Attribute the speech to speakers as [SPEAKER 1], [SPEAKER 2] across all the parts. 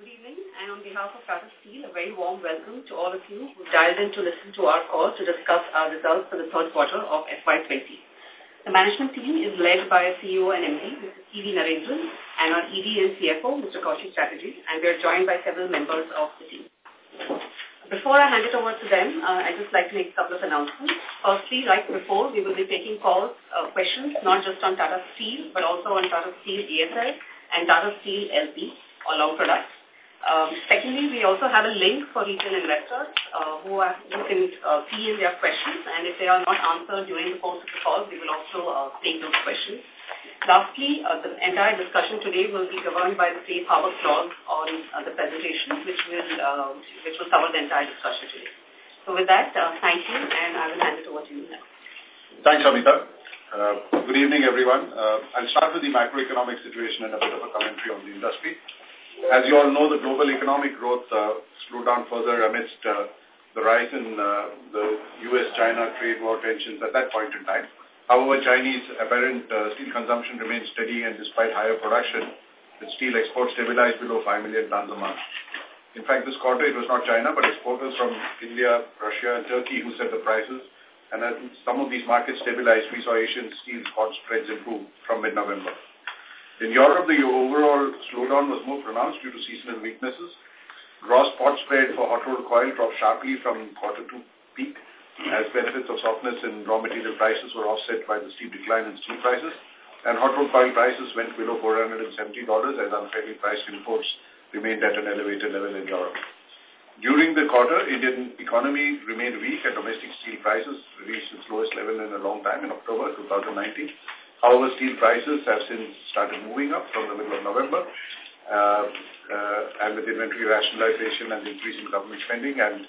[SPEAKER 1] Good evening, and on behalf of Tata Steel, a very warm welcome to all of you who dialed in to listen to our call to discuss our results for the third quarter of FY20. The management team is led by a CEO and MD, Mr. C.V. Narendran, and our ED and CFO, Mr. Koushik Chatterjee, and we are joined by several members of the team. Before I hand it over to them, uh, I'd just like to make a couple of announcements. Firstly, like before, we will be taking calls, uh, questions, not just on Tata Steel, but also on Tata Steel BSL and Tata Steel LP, or long products. Um, secondly, we also have a link for retail investors uh, who, are, can uh, key in their questions, and if they are not answered during the course of the call, we will also uh, take those questions. Lastly, uh, the entire discussion today will be governed by the safe harbor clause on uh, the presentation, which will uh, which will cover the entire discussion today. So with that, uh, thank you, and I will hand it over to you now.
[SPEAKER 2] Thanks, Amita. Uh, good evening, everyone. Uh, I'll start with the macroeconomic situation and a bit of a commentary on the industry. As you all know, the global economic growth uh, slowed down further amidst uh, the rise in uh, the U.S.-China trade war tensions at that point in time. However, Chinese apparent uh, steel consumption remains steady and despite higher production, the steel exports stabilized below 5 million tons a month. In fact, this quarter it was not China, but exporters from India, Russia, and Turkey who set the prices. And as some of these markets stabilized, we saw Asian steel spot spreads improve from mid-November. In Europe, the overall slowdown was more pronounced due to seasonal weaknesses. Gross spot spread for hot rolled coil dropped sharply from quarter two peak as benefits of softness in raw material prices were offset by the steep decline in steel prices, and hot rolled coil prices went below $470 as unfairly priced imports remained at an elevated level in Europe. During the quarter, Indian economy remained weak and domestic steel prices reached its lowest level in a long time in October 2019. However, steel prices have since started moving up from the middle of November, uh, uh, and with inventory rationalization and increase in government spending and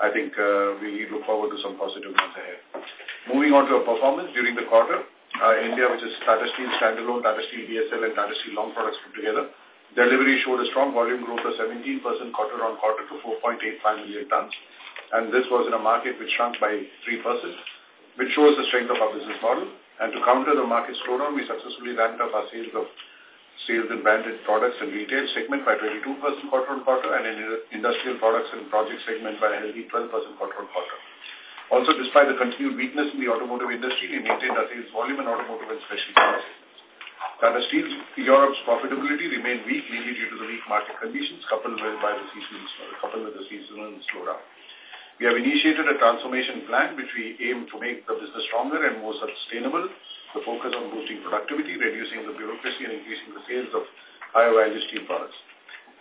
[SPEAKER 2] I think uh, we look forward to some positive months ahead. Moving on to our performance during the quarter, uh, India, which is Tata Steel standalone, Tata Steel BSL, and Tata Steel long products put together, delivery showed a strong volume growth of 17% quarter on quarter to 4.85 million tons. And this was in a market which shrunk by 3%, which shows the strength of our business model. And to counter the market slowdown, we successfully ramped up our sales of sales in branded products and retail segment by 22% quarter-on-quarter and in industrial products and project segment by a healthy 12% quarter-on-quarter. Also, despite the continued weakness in the automotive industry, we maintained our sales volume in automotive and special products. Tata Steel Europe's profitability remained weak, mainly due to the weak market conditions coupled with, by the seasonal, coupled with the seasonal slowdown. We have initiated a transformation plan which we aim to make the business stronger and more sustainable the focus on boosting productivity, reducing the bureaucracy, and increasing the sales of higher value steel products.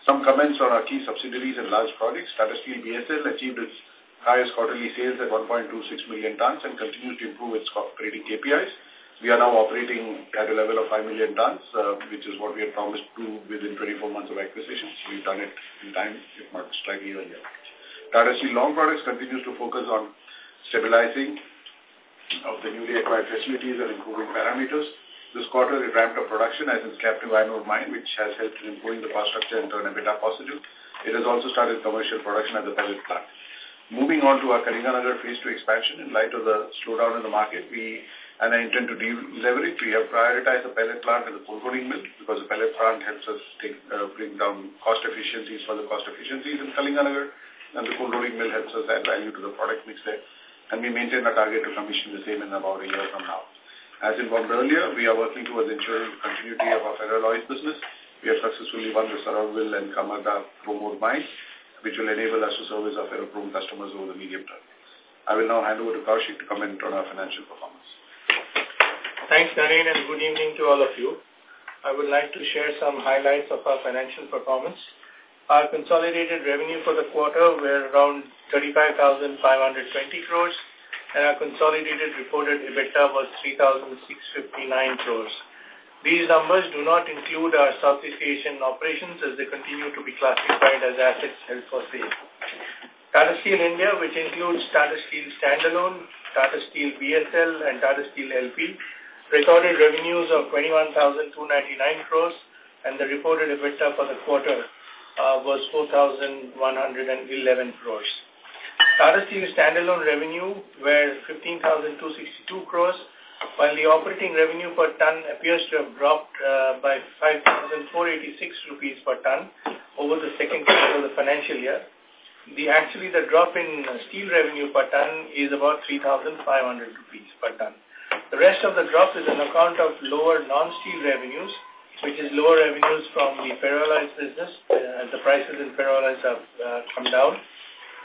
[SPEAKER 2] Some comments on our key subsidiaries and large projects. Tata Steel BSL achieved its highest quarterly sales at 1.26 million tons and continues to improve its operating KPIs. We are now operating at a level of 5 million tons, uh, which is what we had promised to within 24 months of acquisition. We've done it in time, if not slightly earlier. Tata Steel Long Products continues to focus on stabilizing of the newly acquired facilities and improving parameters. This quarter, it ramped up production as its captive iron ore mine, which has helped in improving the cost structure and turn EBITDA positive. It has also started commercial production at the pellet plant. Moving on to our Kalinganagar phase 2 expansion, in light of the slowdown in the market, we and I intend to deleverage. We have prioritized the pellet plant and the rolling mill because the pellet plant helps us take, uh, bring down cost efficiencies for the cost efficiencies in Kalinganagar, and the cold rolling mill helps us add value to the product mix there and we maintain our target to commission the same in about a year from now. As informed earlier, we are working towards ensuring continuity of our ferroalloys business. We have successfully won the Saruabil and Kamarda chrome mines, which will enable us to service our ferrochrome customers over the medium term. I will now hand over to Koushik to comment on our financial performance.
[SPEAKER 3] Thanks, Naren, and good evening to all of you. I would like to share some highlights of our financial performance. Our consolidated revenue for the quarter were around 35,520 crores, and our consolidated reported EBITDA was 3,659 crores. These numbers do not include our Southeast Asian operations as they continue to be classified as assets held for sale. Tata Steel India, which includes Tata Steel Standalone, Tata Steel BSL, and Tata Steel LP, recorded revenues of 21,299 crores, and the reported EBITDA for the quarter uh, was 4,111 crores. Tata Steel standalone revenue were 15,262 crores, while the operating revenue per ton appears to have dropped uh, by 5,486 rupees per ton over the second quarter of the financial year. The Actually, the drop in steel revenue per ton is about 3,500 rupees per ton. The rest of the drop is on account of lower non-steel revenues, which is lower revenues from the ferroalloys business uh, as the prices in ferroalloys have uh, come down,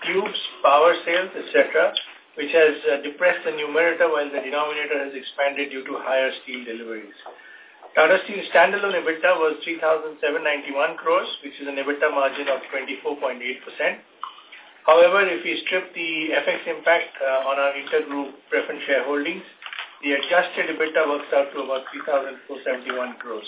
[SPEAKER 3] tubes, power sales, etc., which has uh, depressed the numerator while the denominator has expanded due to higher steel deliveries. Tata Steel standalone EBITDA was 3,791 crores, which is an EBITDA margin of 24.8%. However, if we strip the FX impact uh, on our intergroup preference shareholdings, the adjusted EBITDA works out to about 3,471 crores.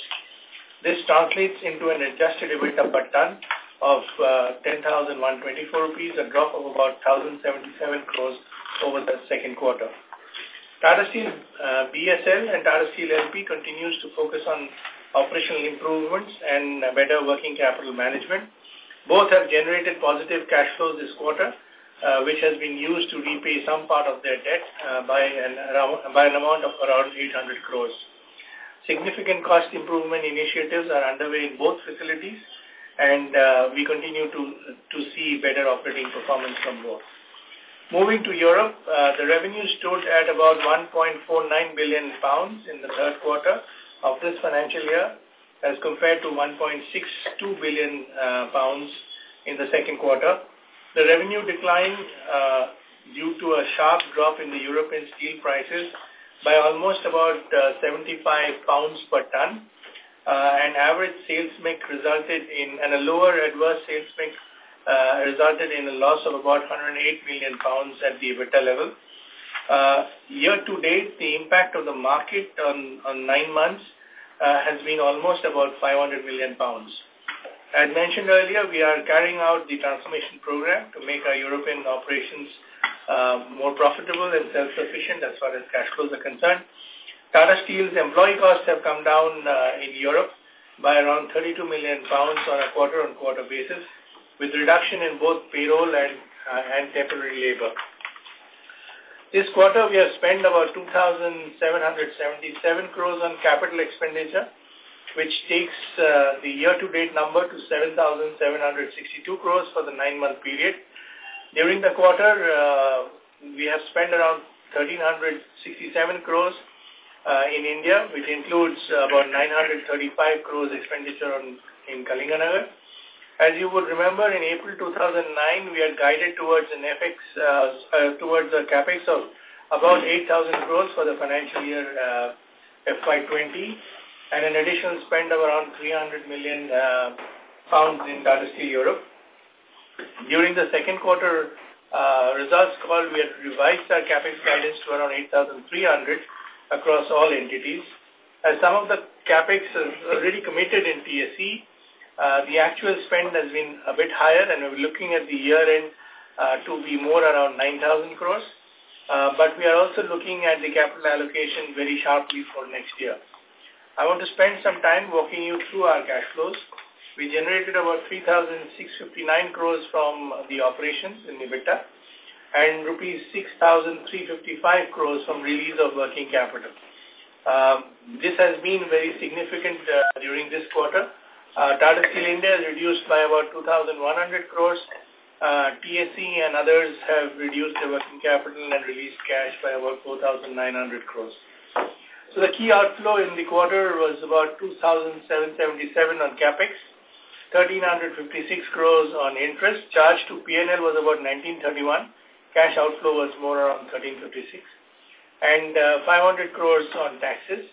[SPEAKER 3] This translates into an adjusted EBITDA per ton of uh, 10,124 rupees, a drop of about 1,077 crores over the second quarter. Tata Steel uh, BSL and Tata Steel LP continues to focus on operational improvements and better working capital management. Both have generated positive cash flows this quarter, uh, which has been used to repay some part of their debt uh, by, an, by an amount of around 800 crores. Significant cost improvement initiatives are underway in both facilities, and uh, we continue to, to see better operating performance from both. Moving to Europe, uh, the revenue stood at about 1.49 billion pounds in the third quarter of this financial year, as compared to 1.62 billion uh, pounds in the second quarter. The revenue decline uh, due to a sharp drop in the European steel prices by almost about uh, 75 pounds per ton. Uh, and average sales mix resulted in, and a lower adverse sales mix uh, resulted in a loss of about 108 million pounds at the EBITDA level. Uh, year to date, the impact of the market on, on nine months uh, has been almost about 500 million pounds. As mentioned earlier, we are carrying out the transformation program to make our European operations uh, more profitable and self-sufficient as far as cash flows are concerned. Tata Steel's employee costs have come down uh, in Europe by around 32 million pounds on a quarter-on-quarter -quarter basis, with reduction in both payroll and, uh, and temporary labor. This quarter, we have spent about 2,777 crores on capital expenditure, which takes uh, the year-to-date number to 7,762 crores for the nine-month period. During the quarter, uh, we have spent around 1,367 crores uh, in India, which includes about 935 crores expenditure on, in Kalinganagar. As you would remember, in April 2009, we had guided towards an FX, uh, uh, towards a capex of about 8,000 crores for the financial year uh, FY20 and an additional spend of around 300 million uh, pounds in Tata Steel Europe. During the second quarter uh, results call, we had revised our capex guidance to around 8,300 across all entities. As some of the capex is already committed in TSE, uh, the actual spend has been a bit higher and we're looking at the year end uh, to be more around 9,000 crores. Uh, but we are also looking at the capital allocation very sharply for next year. I want to spend some time walking you through our cash flows. We generated about 3,659 crores from the operations in EBITDA and rupees 6,355 crores from release of working capital. Um, this has been very significant uh, during this quarter. Uh, Tata Steel India has reduced by about 2,100 crores. Uh, TSE and others have reduced their working capital and released cash by about 4,900 crores. So the key outflow in the quarter was about 2,777 on capex, 1,356 crores on interest. Charge to PNL was about 1931. Cash outflow was more around 1356. And uh, 500 crores on taxes.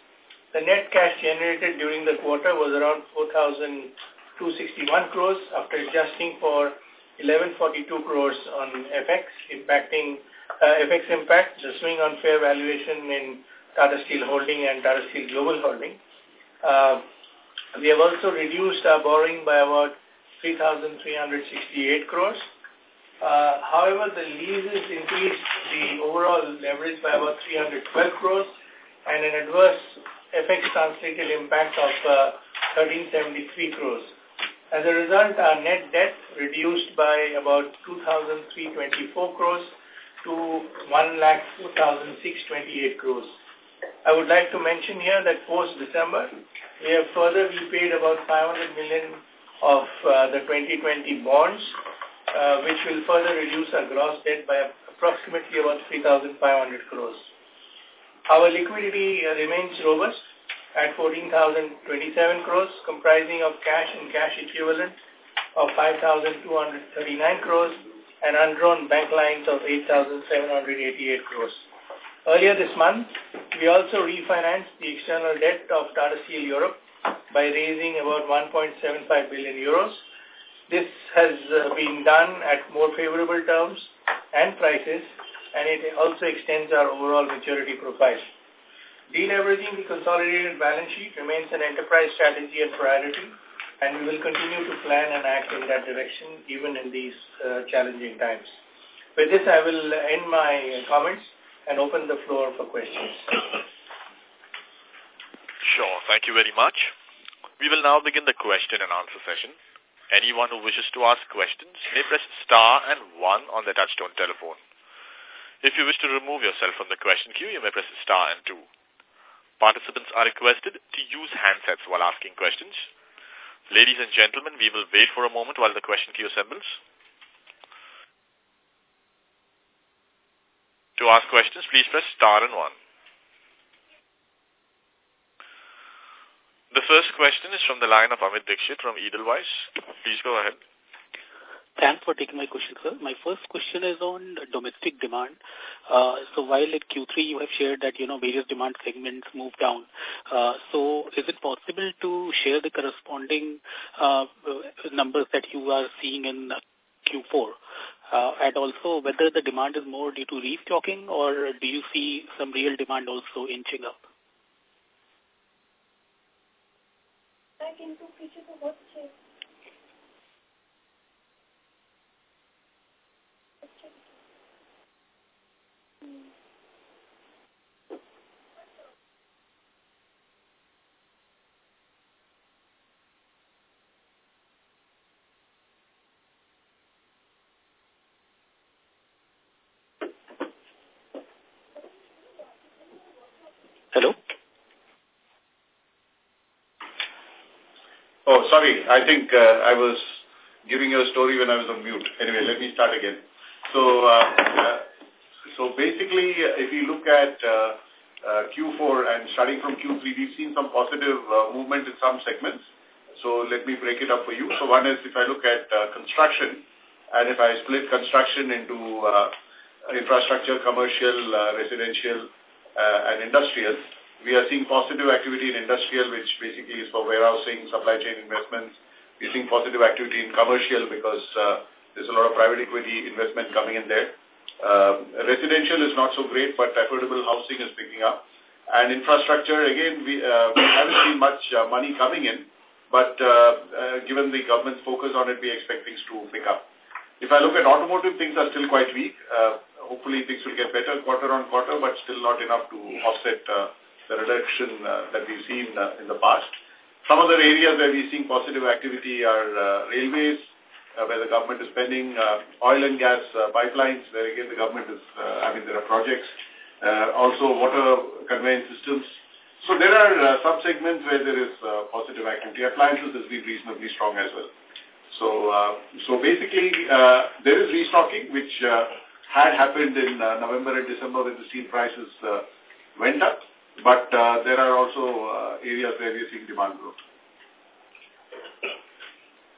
[SPEAKER 3] The net cash generated during the quarter was around 4,261 crores after adjusting for 1142 crores on FX, impacting uh, FX impact, the swing on fair valuation in Tata Steel Holding and Tata Steel Global Holding. Uh, we have also reduced our borrowing by about 3,368 crores. Uh, however, the leases increased the overall leverage by about 312 crores and an adverse FX translated impact of uh, 1373 crores. As a result, our net debt reduced by about 2,324 crores to 1,04,628 crores. I would like to mention here that post-December, we have further repaid about 500 million of uh, the 2020 bonds, uh, which will further reduce our gross debt by approximately about 3,500 crores. Our liquidity uh, remains robust at 14,027 crores, comprising of cash and cash equivalent of 5,239 crores and undrawn bank lines of 8,788 crores. Earlier this month, we also refinanced the external debt of Tata Steel Europe by raising about 1.75 billion euros. This has uh, been done at more favorable terms and prices, and it also extends our overall maturity profile. Deleveraging the consolidated balance sheet remains an enterprise strategy and priority, and we will continue to plan and act in that direction even in these uh, challenging times. With this, I will end my comments and open the floor for questions.
[SPEAKER 4] Sure. Thank you very much. We will now begin the question and answer session. Anyone who wishes to ask questions may press star and one on the touchtone telephone. If you wish to remove yourself from the question queue, you may press star and two. Participants are requested to use handsets while asking questions. Ladies and gentlemen, we will wait for a moment while the question queue assembles. To ask questions, please press star and one. The first question is from the line of Amit Dixit from Edelweiss. Please go ahead.
[SPEAKER 5] Thanks for taking my question, sir. My first question is on domestic demand. Uh, so while at Q3 you have shared that, you know, various demand segments moved down, uh, so is it possible to share the corresponding uh, numbers that you are seeing in Q4? Uh, and also whether the demand is more due to restocking or do you see some real demand also inching up?
[SPEAKER 2] Oh, sorry. I think uh, I was giving you a story when I was on mute. Anyway, let me start again. So, uh, uh, so basically, uh, if you look at uh, uh, Q4 and starting from Q3, we've seen some positive movement in some segments. So let me break it up for you. So one is if I look at construction, and if I split construction into infrastructure, commercial, residential, and industrial, we are seeing positive activity in industrial, which basically is for warehousing, supply chain investments. We're seeing positive activity in commercial because uh, there's a lot of private equity investment coming in there. Uh, residential is not so great, but affordable housing is picking up. And infrastructure, again, we, uh, we haven't seen much uh, money coming in, but uh, uh, given the government's focus on it, we expect things to pick up. If I look at automotive, things are still quite weak. Uh, hopefully things will get better quarter on quarter, but still not enough to offset uh, the reduction uh, that we've seen uh, in the past. Some other areas where we're seeing positive activity are uh, railways, uh, where the government is spending, uh, oil and gas uh, pipelines, where again the government is, I mean, there are projects, also water conveyance systems. So there are uh, sub-segments where there is positive activity. Appliances has been reasonably strong as well. So, so basically, there is restocking, which had happened in November and December when the steel prices went up, but uh, there are also uh, areas where we are seeing demand growth.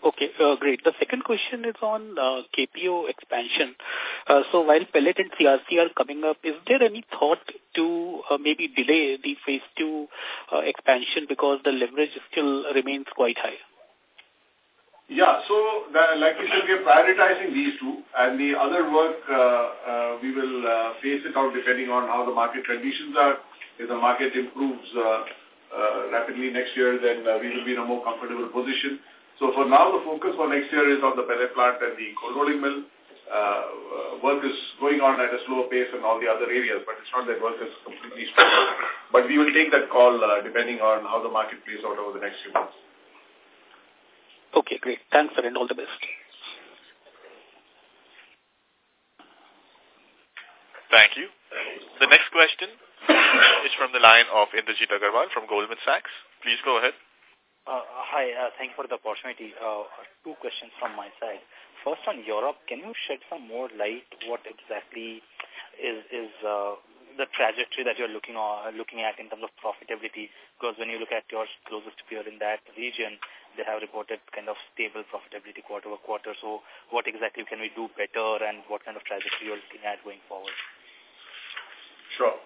[SPEAKER 5] Okay, uh, great. The second question is on uh, KPO expansion. Uh, so while pellet and CRC are coming up, is there any thought to uh, maybe delay the phase two uh, expansion because the leverage still remains quite high?
[SPEAKER 2] Yeah, so the, like you said, we are prioritizing these two, and the other work uh, uh, we will uh, phase it out depending on how the market conditions are. If the market improves uh, uh, rapidly next year, then uh, we will be in a more comfortable position. So for now, the focus for next year is on the pellet plant and the cold rolling mill. Uh, work is going on at a slower pace in all the other areas, but it's not that work is completely stopped. But we will take that call uh, depending on how the market plays out over the next few months.
[SPEAKER 5] Okay, great. Thanks, sir, and all the best.
[SPEAKER 4] Thank you. The next question is from the line of Indrajit Agarwal from Goldman Sachs. Please go ahead.
[SPEAKER 6] Uh, hi, uh, thank you for the opportunity. Uh, two questions from my side. First, on Europe, can you shed some more light what exactly is is uh, the trajectory that you're looking on, looking at in terms of profitability? Because when you look at your closest peer in that region, they have reported kind of stable profitability quarter over quarter. So, what exactly can we do better, and what kind of trajectory you're looking at going forward?
[SPEAKER 2] Sure.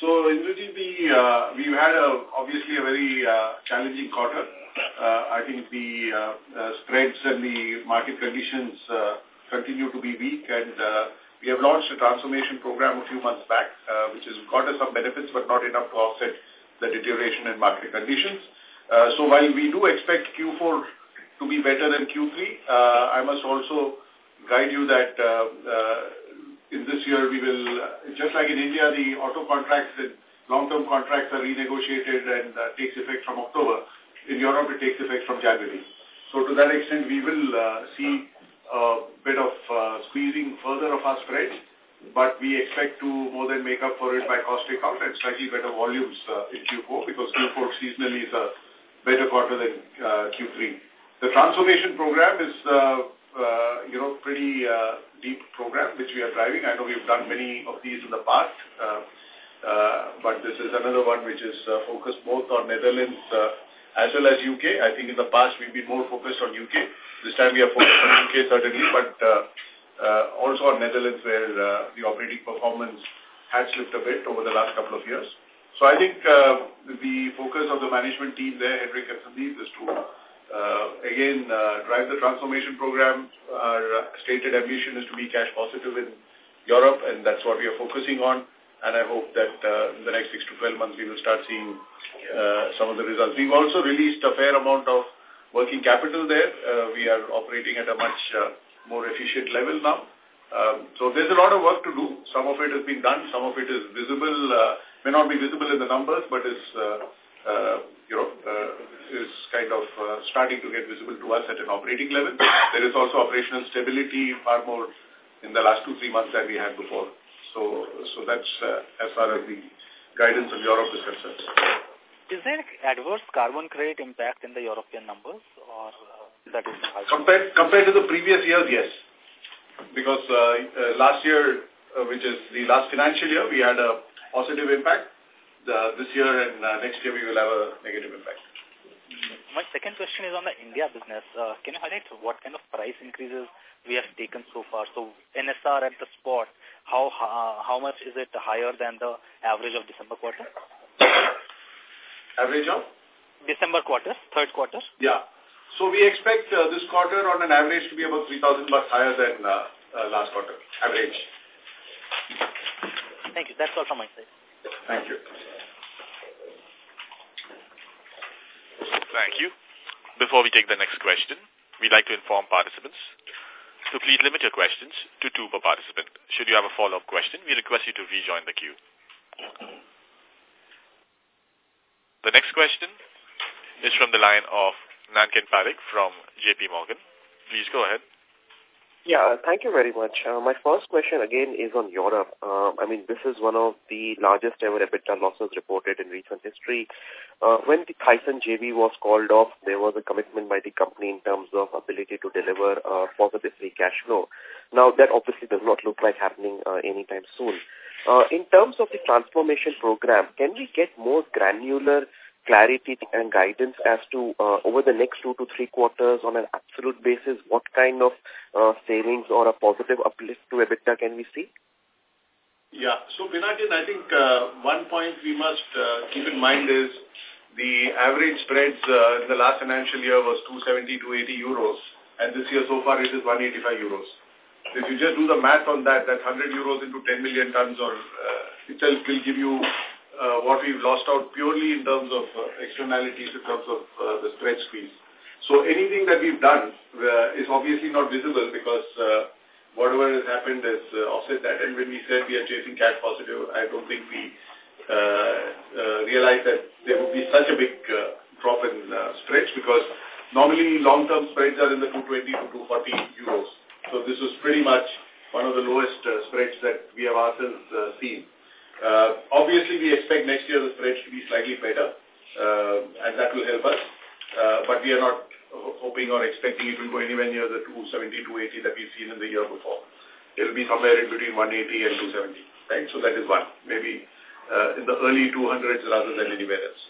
[SPEAKER 2] So, Indrajit, we, uh, we've had a, obviously a very uh, challenging quarter. Uh, I think the uh, uh, spreads and the market conditions uh, continue to be weak and we have launched a transformation program a few months back, which has got us some benefits but not enough to offset the deterioration in market conditions. So while we do expect Q4 to be better than Q3, uh, I must also guide you that in this year we will, just like in India, the auto contracts and long-term contracts are renegotiated and uh, takes effect from October. In Europe, it takes effect from January. So to that extent, we will uh, see a bit of uh, squeezing further of our spreads, but we expect to more than make up for it by cost takeout and slightly better volumes uh, in Q4 because Q4 seasonally is a better quarter than uh, Q3. The transformation program is uh, uh, you know, pretty uh, deep program which we are driving. I know we've done many of these in the past, uh, uh, but this is another one which is uh, focused both on Netherlands uh, as well as UK. I think in the past we've been more focused on UK. This time we are focused on UK certainly, but uh, uh, also on Netherlands where uh, the operating performance had slipped a bit over the last couple of years. So I think uh, the focus of the management team there, Henrik and Sandeep, is to again, uh, drive the transformation program. Our uh, stated ambition is to be cash positive in Europe, and that's what we are focusing on. And I hope that uh, in the next 6 to 12 months, we will start seeing uh, some of the results. We've also released a fair amount of working capital there. Uh, we are operating at a much uh, more efficient level now. Um, so there's a lot of work to do. Some of it has been done. Some of it is visible, uh, may not be visible in the numbers, but is uh, uh, you know, uh, is kind of uh, starting to get visible to us at an operating level. There is also operational stability far more in the last two, three months than we had before. So, so that's uh, as far as the guidance on Europe is concerned.
[SPEAKER 6] Is there adverse carbon credit impact in the European numbers or uh, that is
[SPEAKER 2] compared compared to the previous years? Yes, because uh, uh, last year, uh, which is the last financial year, we had a positive impact uh, this year and uh, next year we will have a negative impact.
[SPEAKER 6] My second question is on the India business. Uh, can you highlight what kind of price increases we have taken so far? So NSR at the spot, how uh, how much is it higher than the average of December quarter?
[SPEAKER 2] Average of?
[SPEAKER 6] December quarter, third quarter?
[SPEAKER 2] Yeah. So we expect uh, this quarter on an average to be about 3,000 bucks higher than uh, uh, last quarter, average.
[SPEAKER 6] Thank you. That's all from my side.
[SPEAKER 2] Thank you.
[SPEAKER 4] Thank you. Before we take the next question, we'd like to inform participants to please limit your questions to two per participant. Should you have a follow-up question, we request you to rejoin the queue. The next question is from the line of Pinakin Parekh from JP Morgan. Please go ahead.
[SPEAKER 7] Yeah, uh, thank you very much. Uh, my first question again is on Europe. Um, I mean, this is one of the largest ever EBITDA losses reported in recent history. Uh, when the Thyssen JV was called off, there was a commitment by the company in terms of ability to deliver uh, positive free cash flow. Now, that obviously does not look like happening uh, anytime soon. Uh, in terms of the transformation program, can we get more granular clarity and guidance as to uh, over the next two to three quarters on an absolute basis, what kind of uh, savings or a positive uplift to EBITDA can we see?
[SPEAKER 2] Yeah. So, Pinakin, I think uh, one point we must uh, keep in mind is the average spreads uh, in the last financial year was 270 to 80 euros, and this year so far it is 185 euros. If you just do the math on that, that 100 euros into 10 million tons or uh, itself will give you uh, what we've lost out purely in terms of uh, externalities, in terms of uh, the spread squeeze. So anything that we've done uh, is obviously not visible because uh, whatever has happened has uh, offset that. And when we said we are chasing cash positive, I don't think we uh, uh, realized that there would be such a big uh, drop in uh, spreads because normally long-term spreads are in the 220 to 240 euros. So this was pretty much one of the lowest uh, spreads that we have ourselves uh, seen. Uh, obviously, we expect next year the spreads to be slightly better, uh, and that will help us. uh, but we are not hoping or expecting it will go anywhere near the 270, 280 that we've seen in the year before. It will be somewhere in between 180 and 270, right? So that is one, maybe uh, in the early 200s rather than anywhere else.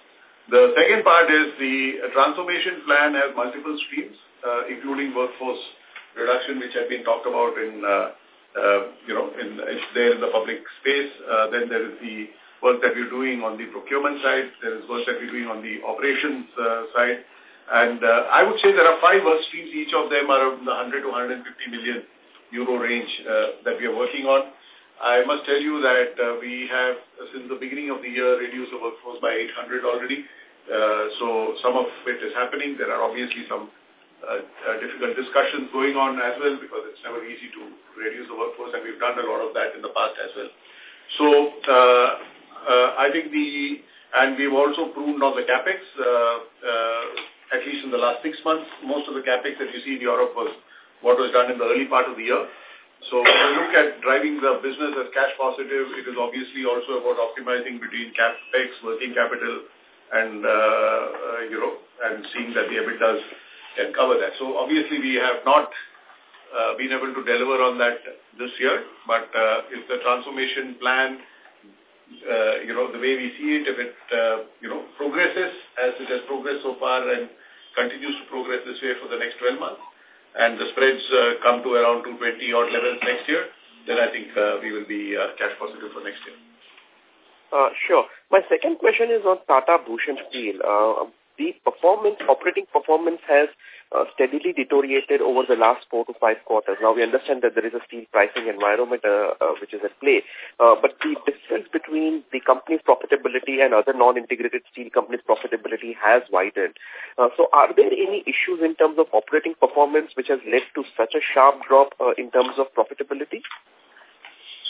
[SPEAKER 2] The second part is the transformation plan has multiple streams, uh, including workforce reduction, which had been talked about in, uh, uh, you know, in, it's there in the public space. Uh, then there is the work that we're doing on the procurement side. There is work that we're doing on the operations uh, side. And uh, I would say there are five work streams. Each of them are in the 100 to 150 million euro range uh, that we are working on. I must tell you that uh, we have, since the beginning of the year, reduced the workforce by 800 already. Uh, so some of it is happening. There are obviously some uh, uh, difficult discussions going on as well because it's never easy to reduce the workforce and we've done a lot of that in the past as well. So uh, uh, I think the, and we've also pruned on the capex, uh, at least in the last six months, most of the capex that you see in Europe was what was done in the early part of the year. So when you look at driving the business as cash positive, it is obviously also about optimizing between capex, working capital, and, you know, and seeing that the EBITDAs can cover that. So obviously we have not uh, been able to deliver on that this year, but uh, if the transformation plan, uh, you know, the way we see it, if it, uh, you know, progresses as it has progressed so far and continues to progress this way for the next 12 months, and the spreads uh, come to around 220 odd levels next year, then I think uh, we will be uh, cash positive for next year.
[SPEAKER 7] Uh, sure. My second question is on Tata Bhushan Steel. Uh, the performance, operating performance has uh, steadily deteriorated over the last four to five quarters. Now, we understand that there is a steel pricing environment uh, uh, which is at play, uh, but the difference between the company's profitability and other non-integrated steel companies' profitability has widened. Uh, so, are there any issues in terms of operating performance which has led to such a sharp drop uh, in terms of profitability?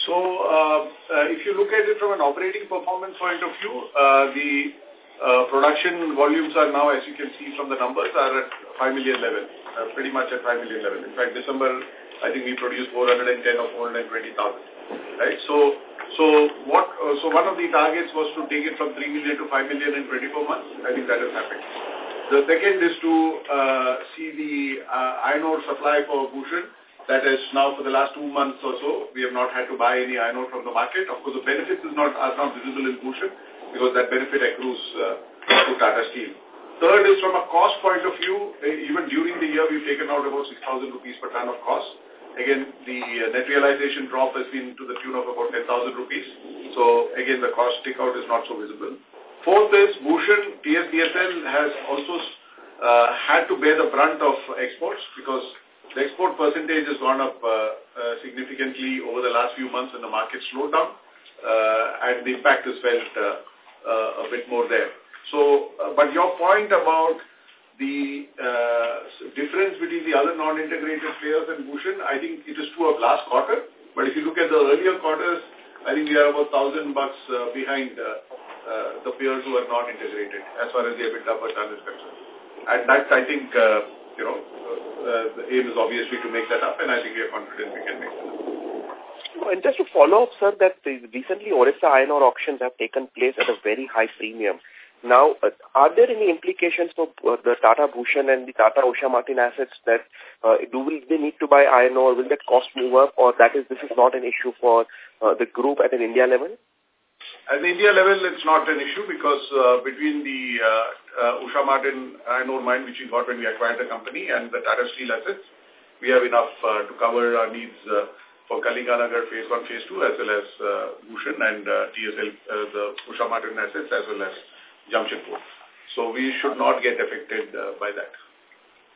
[SPEAKER 2] So, if you look at it from an operating performance point of view, the uh, production volumes are now, as you can see from the numbers, are at 5 million level, uh, pretty much at 5 million level. In fact, December, I think we produced 410 or 420,000, right? So, so what? Uh, so one of the targets was to take it from 3 million to 5 million in 24 months. I think that has happened. The second is to uh, see the uh, iron ore supply for Bhushan that is now for the last two months or so, we have not had to buy any iron ore from the market. Of course, the benefits is not, are not visible in Bhushan because that benefit accrues uh, to Tata Steel. Third is from a cost point of view, eh, even during the year, we've taken out about 6,000 rupees per ton of cost. Again, the uh, net realization drop has been to the tune of about 10,000 rupees. So again, the cost take out is not so visible. Fourth is Bhushan, TSBSL has also uh, had to bear the brunt of exports because the export percentage has gone up uh, uh, significantly over the last few months and the market slowed down, uh, and the impact is felt uh, uh, a bit more there. So, uh, but your point about the uh, difference between the other non-integrated players and Bhushan, I think it is true of last quarter, but if you look at the earlier quarters, I think we are about thousand bucks uh, behind uh, uh, the peers who are not integrated as far as the EBITDA per ton is concerned. And that, I think, uh, you know, uh, the aim is obviously to make that up, and I think we are confident we can make that up.
[SPEAKER 7] And just to follow up, sir, that recently Orissa iron ore auctions have taken place at a very high premium. Now, uh, are there any implications for uh, the Tata Bhushan and the Tata Usha Martin assets that uh, do will they need to buy iron ore? Will that cost move up, or that is this is not an issue for uh, the group at an India level?
[SPEAKER 2] At the India level, it's not an issue because uh, between the uh, uh, Usha Martin iron ore mine, which we got when we acquired the company, and the Tata Steel assets, we have enough to cover our needs for Kalinganagar Phase 1, Phase 2, as well as uh, Bhushan and uh, TSL, uh, the Usha Martin assets, as well as Jamshedpur. So we should not get affected uh, by that.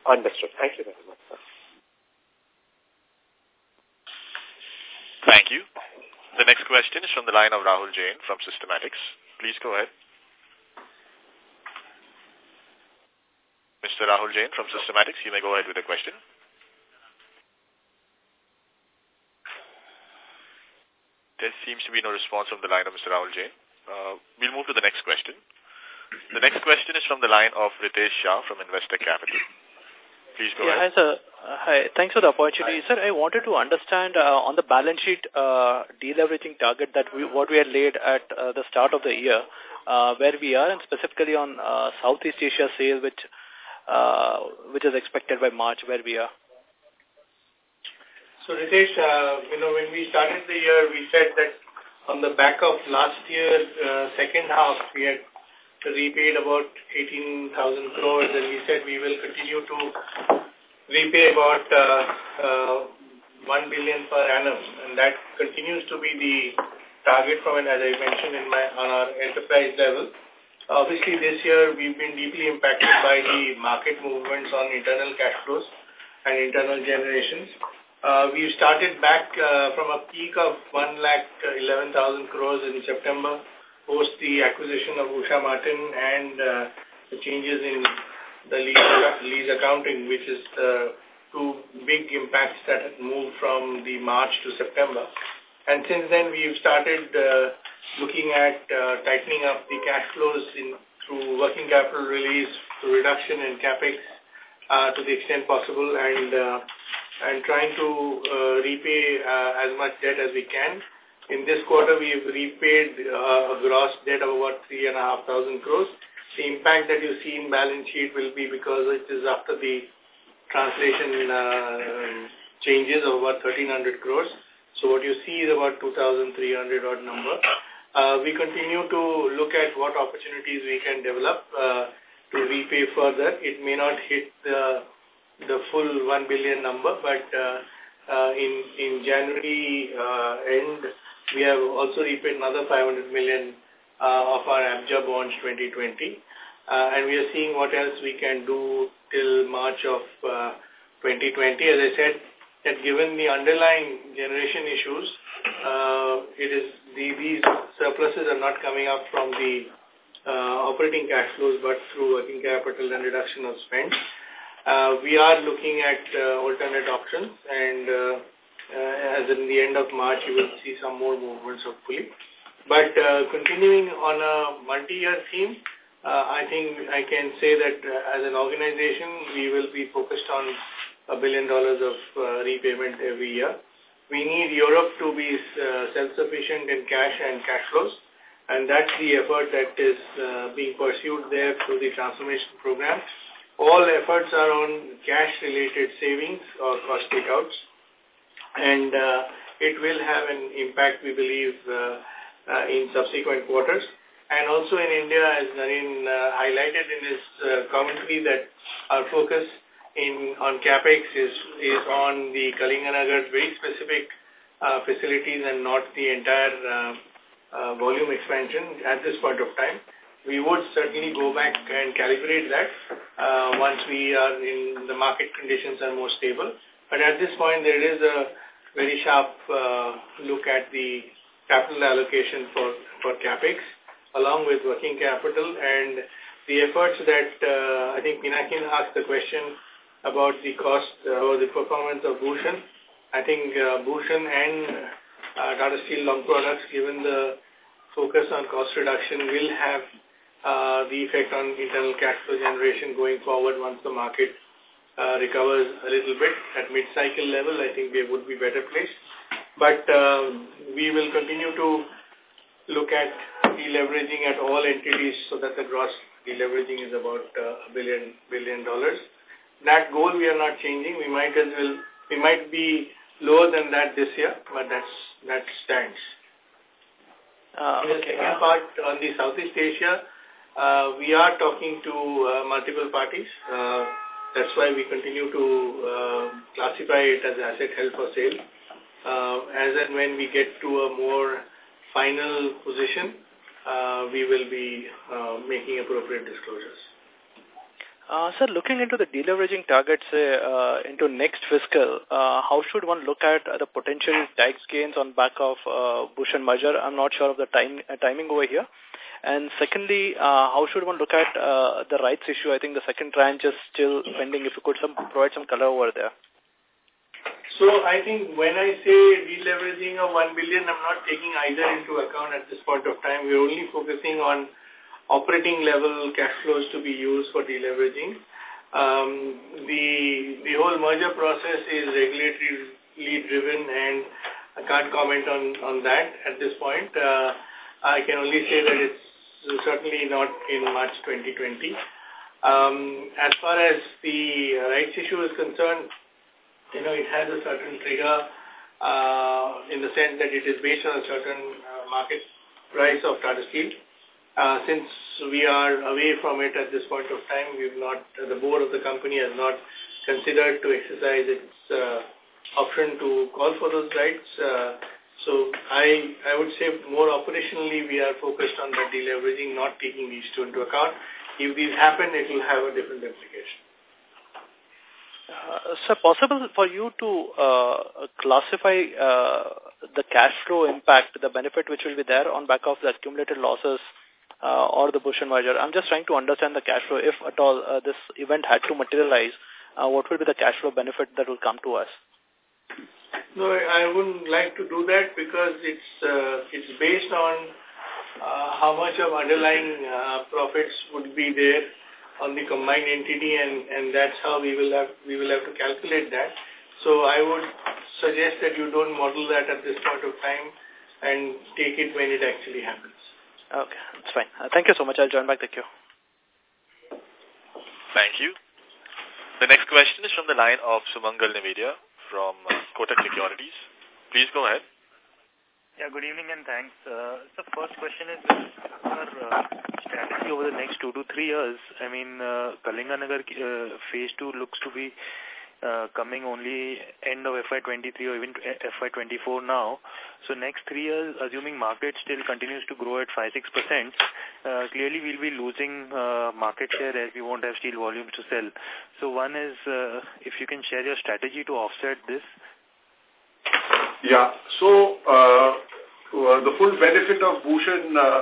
[SPEAKER 7] Understood. Thank you very much, sir.
[SPEAKER 4] Thank you. The next question is from the line of Rahul Jain from Systematix. Please go ahead. Mr. Rahul Jain from Systematix, you may go ahead with the question. There seems to be no response from the line of Mr. Rahul Jain. Uh, we'll move to the next question. The next question is from the line of Ritesh Shah from Investec Capital. Please go
[SPEAKER 8] yeah,
[SPEAKER 4] ahead.
[SPEAKER 8] Hi, sir. Uh, hi. Thanks for the opportunity. Hi. Sir, I wanted to understand uh, on the balance sheet uh, deleveraging target that we, what we had laid at uh, the start of the year, uh, where we are, and specifically on uh, Southeast Asia sale, which uh, which is expected by March where we are?
[SPEAKER 3] So, Ritesh, uh, you know, when we started the year, we said that on the back of last year, uh, second half, we had repaid about 18,000 crores and we said we will continue to repay about uh, uh, 1 billion per annum and that continues to be the target from as I mentioned in my, on our enterprise level. Obviously this year we've been deeply impacted by the market movements on internal cash flows and internal generations. Uh, we started back uh, from a peak of 1 lakh 11,000 crores in September post the acquisition of Usha Martin and uh, the changes in the lease, lease accounting, which is the two big impacts that had moved from the March to September. And since then, we've started uh, looking at uh, tightening up the cash flows in, through working capital release, through reduction in capex uh, to the extent possible, and uh, and trying to uh, repay uh, as much debt as we can. In this quarter, we've repaid uh, a gross debt of about 3,500 crores. The impact that you see in balance sheet will be because it is after the translation changes of about 1,300 crores. So what you see is about 2,300 odd number. Uh, we continue to look at what opportunities we can develop uh, to repay further. It may not hit the the full 1 billion number, but uh, uh, in in January uh, end, we have also repaid another 500 million uh, of our ABJA bonds 2020. Uh, and we are seeing what else we can do till March of uh, 2020. As I said, that given the underlying generation issues, uh, it is the, these surpluses are not coming up from the uh, operating cash flows, but through working capital and reduction of spend. Uh, we are looking at uh, alternate options, and uh, uh, as in the end of March, you will see some more movements hopefully. But uh, continuing on a multi-year theme, uh, I think I can say that uh, as an organization, we will be focused on a billion dollars of uh, repayment every year. We need Europe to be uh, self-sufficient in cash and cash flows, and that's the effort that is uh, being pursued there through the transformation program. All efforts are on cash-related savings or cost takeouts and uh, it will have an impact, we believe, uh, uh, in subsequent quarters. And also in India, as Naren uh, highlighted in his uh, commentary, that our focus in on capex is is on the Kalinganagar very specific uh, facilities and not the entire uh, uh, volume expansion at this point of time. We would certainly go back and calibrate that uh, once we are in the market conditions are more stable. But at this point, there is a very sharp uh, look at the capital allocation for, for CAPEX along with working capital and the efforts that uh, I think Pinakin asked the question about the cost uh, or the performance of Bhushan. I think uh, Bhushan and uh, Tata Steel Long Products, given the focus on cost reduction, will have the effect on internal cash flow generation going forward once the market uh, recovers a little bit at mid-cycle level, I think we would be better placed. But um, we will continue to look at deleveraging at all entities so that the gross deleveraging is about uh, a billion billion dollars. That goal we are not changing. We might as well we might be lower than that this year, but that's that stands.
[SPEAKER 8] Uh,
[SPEAKER 3] okay. The second part on the Southeast Asia, uh, we are talking to uh, multiple parties. Uh, that's why we continue to uh, classify it as asset held for sale. Uh, as and when we get to a more final position, uh, we will be uh, making appropriate disclosures.
[SPEAKER 8] Uh, sir, looking into the deleveraging targets uh, into next fiscal, uh, how should one look at the potential tax gains on back of uh, Bhushan merger? I'm not sure of the time, uh, timing over here. And secondly, uh, how should one look at uh, the rights issue? I think the second tranche is still pending. If you could some, provide some color over there.
[SPEAKER 3] So I think when I say deleveraging of 1 billion, I'm not taking either into account at this point of time. We're only focusing on operating level cash flows to be used for deleveraging. Um, the, the whole merger process is regulatory driven and I can't comment on, on that at this point. Uh, I can only say that it's certainly not in March 2020. Um, as far as the rights issue is concerned, you know, it has a certain trigger uh, in the sense that it is based on a certain uh, market price of Tata Steel. Uh, since we are away from it at this point of time, we've not, the board of the company has not considered to exercise its uh, option to call for those rights. So I, I would say more operationally we are focused on the deleveraging, not taking these two into account. If these happen, it will have a different implication.
[SPEAKER 8] Uh, sir, possible for you to uh, classify uh, the cash flow impact, the benefit which will be there on back of the accumulated losses uh, or the Bhushan merger? I'm just trying to understand the cash flow. If at all uh, this event had to materialize, uh, what will be the cash flow benefit that will come to us?
[SPEAKER 3] No, I wouldn't like to do that because it's uh, it's based on uh, how much of underlying uh, profits would be there on the combined entity, and and that's how we will have we will have to calculate that. So I would suggest that you don't model that at this point of time and take it when it actually happens.
[SPEAKER 8] Okay, that's fine. Uh, thank you so much. I'll join back the queue.
[SPEAKER 4] Thank you. The next question is from the line of Sumangal Nevatia from uh, Kotak Securities. Please go ahead.
[SPEAKER 9] Yeah, good evening and thanks. Uh, so first question is our uh, strategy over the next two to three years. I mean, uh, Kalinganagar uh, phase two looks to be uh, coming only end of FY23 or even FY24 now. So next three years, assuming market still continues to grow at 5-6%, uh, clearly we'll be losing uh, market share as we won't have steel volumes to sell. So one is, uh, if you can share your strategy to offset this.
[SPEAKER 2] Yeah, so uh, uh, the full benefit of Bhushan, uh,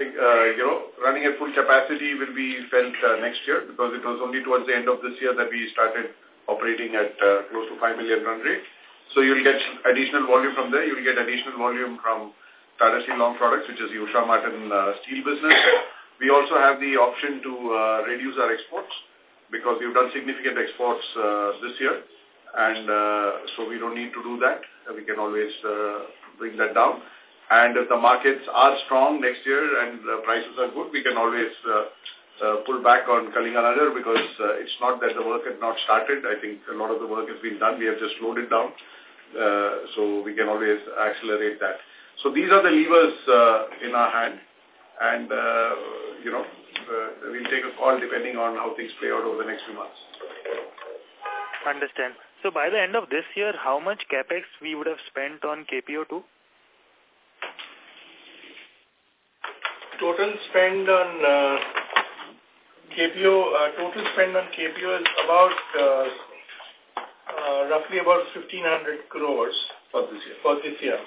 [SPEAKER 2] uh, you know, running at full capacity will be felt uh, next year because it was only towards the end of this year that we started operating at uh, close to 5 million run rate. So you'll get additional volume from there. You'll get additional volume from Tata Steel Long Products, which is Usha Martin uh, steel business. We also have the option to uh, reduce our exports because we've done significant exports this year. And so we don't need to do that. We can always bring that down. And if the markets are strong next year and the prices are good, we can always uh, pull back on Kalinganagar because uh, it's not that the work had not started. I think a lot of the work has been done. We have just slowed it down. Uh, so we can always accelerate that. So these are the levers uh, in our hand. And, uh, you know, uh, we'll take a call depending on how things play out over the next few months.
[SPEAKER 9] Understand. So by the end of this year, how much capex we would have spent on KPO2?
[SPEAKER 3] Total spend on uh, KPO, uh, total spend on KPO is about uh, uh, roughly about 1500 crores
[SPEAKER 2] for this year.
[SPEAKER 3] For this year.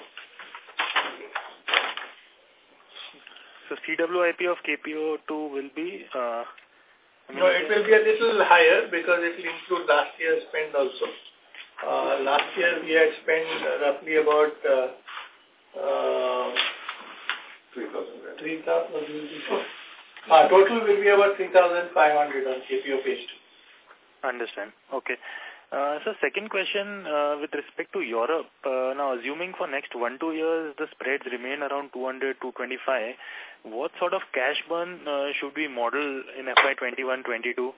[SPEAKER 9] So CWIP of KPO2 will be... Uh,
[SPEAKER 3] I mean, no, it will be a little higher because it will include last year's spend also. Uh, last year we had spent roughly about uh, uh,
[SPEAKER 2] 3,000.
[SPEAKER 3] 3,000. Uh, total will be about 3,500 on KPO page
[SPEAKER 9] 2. Understand. Okay. Uh, so second question uh, with respect to Europe, uh, now assuming for next one, two years the spreads remain around 200, 225, what sort of cash burn uh, should we model in FY21, 22?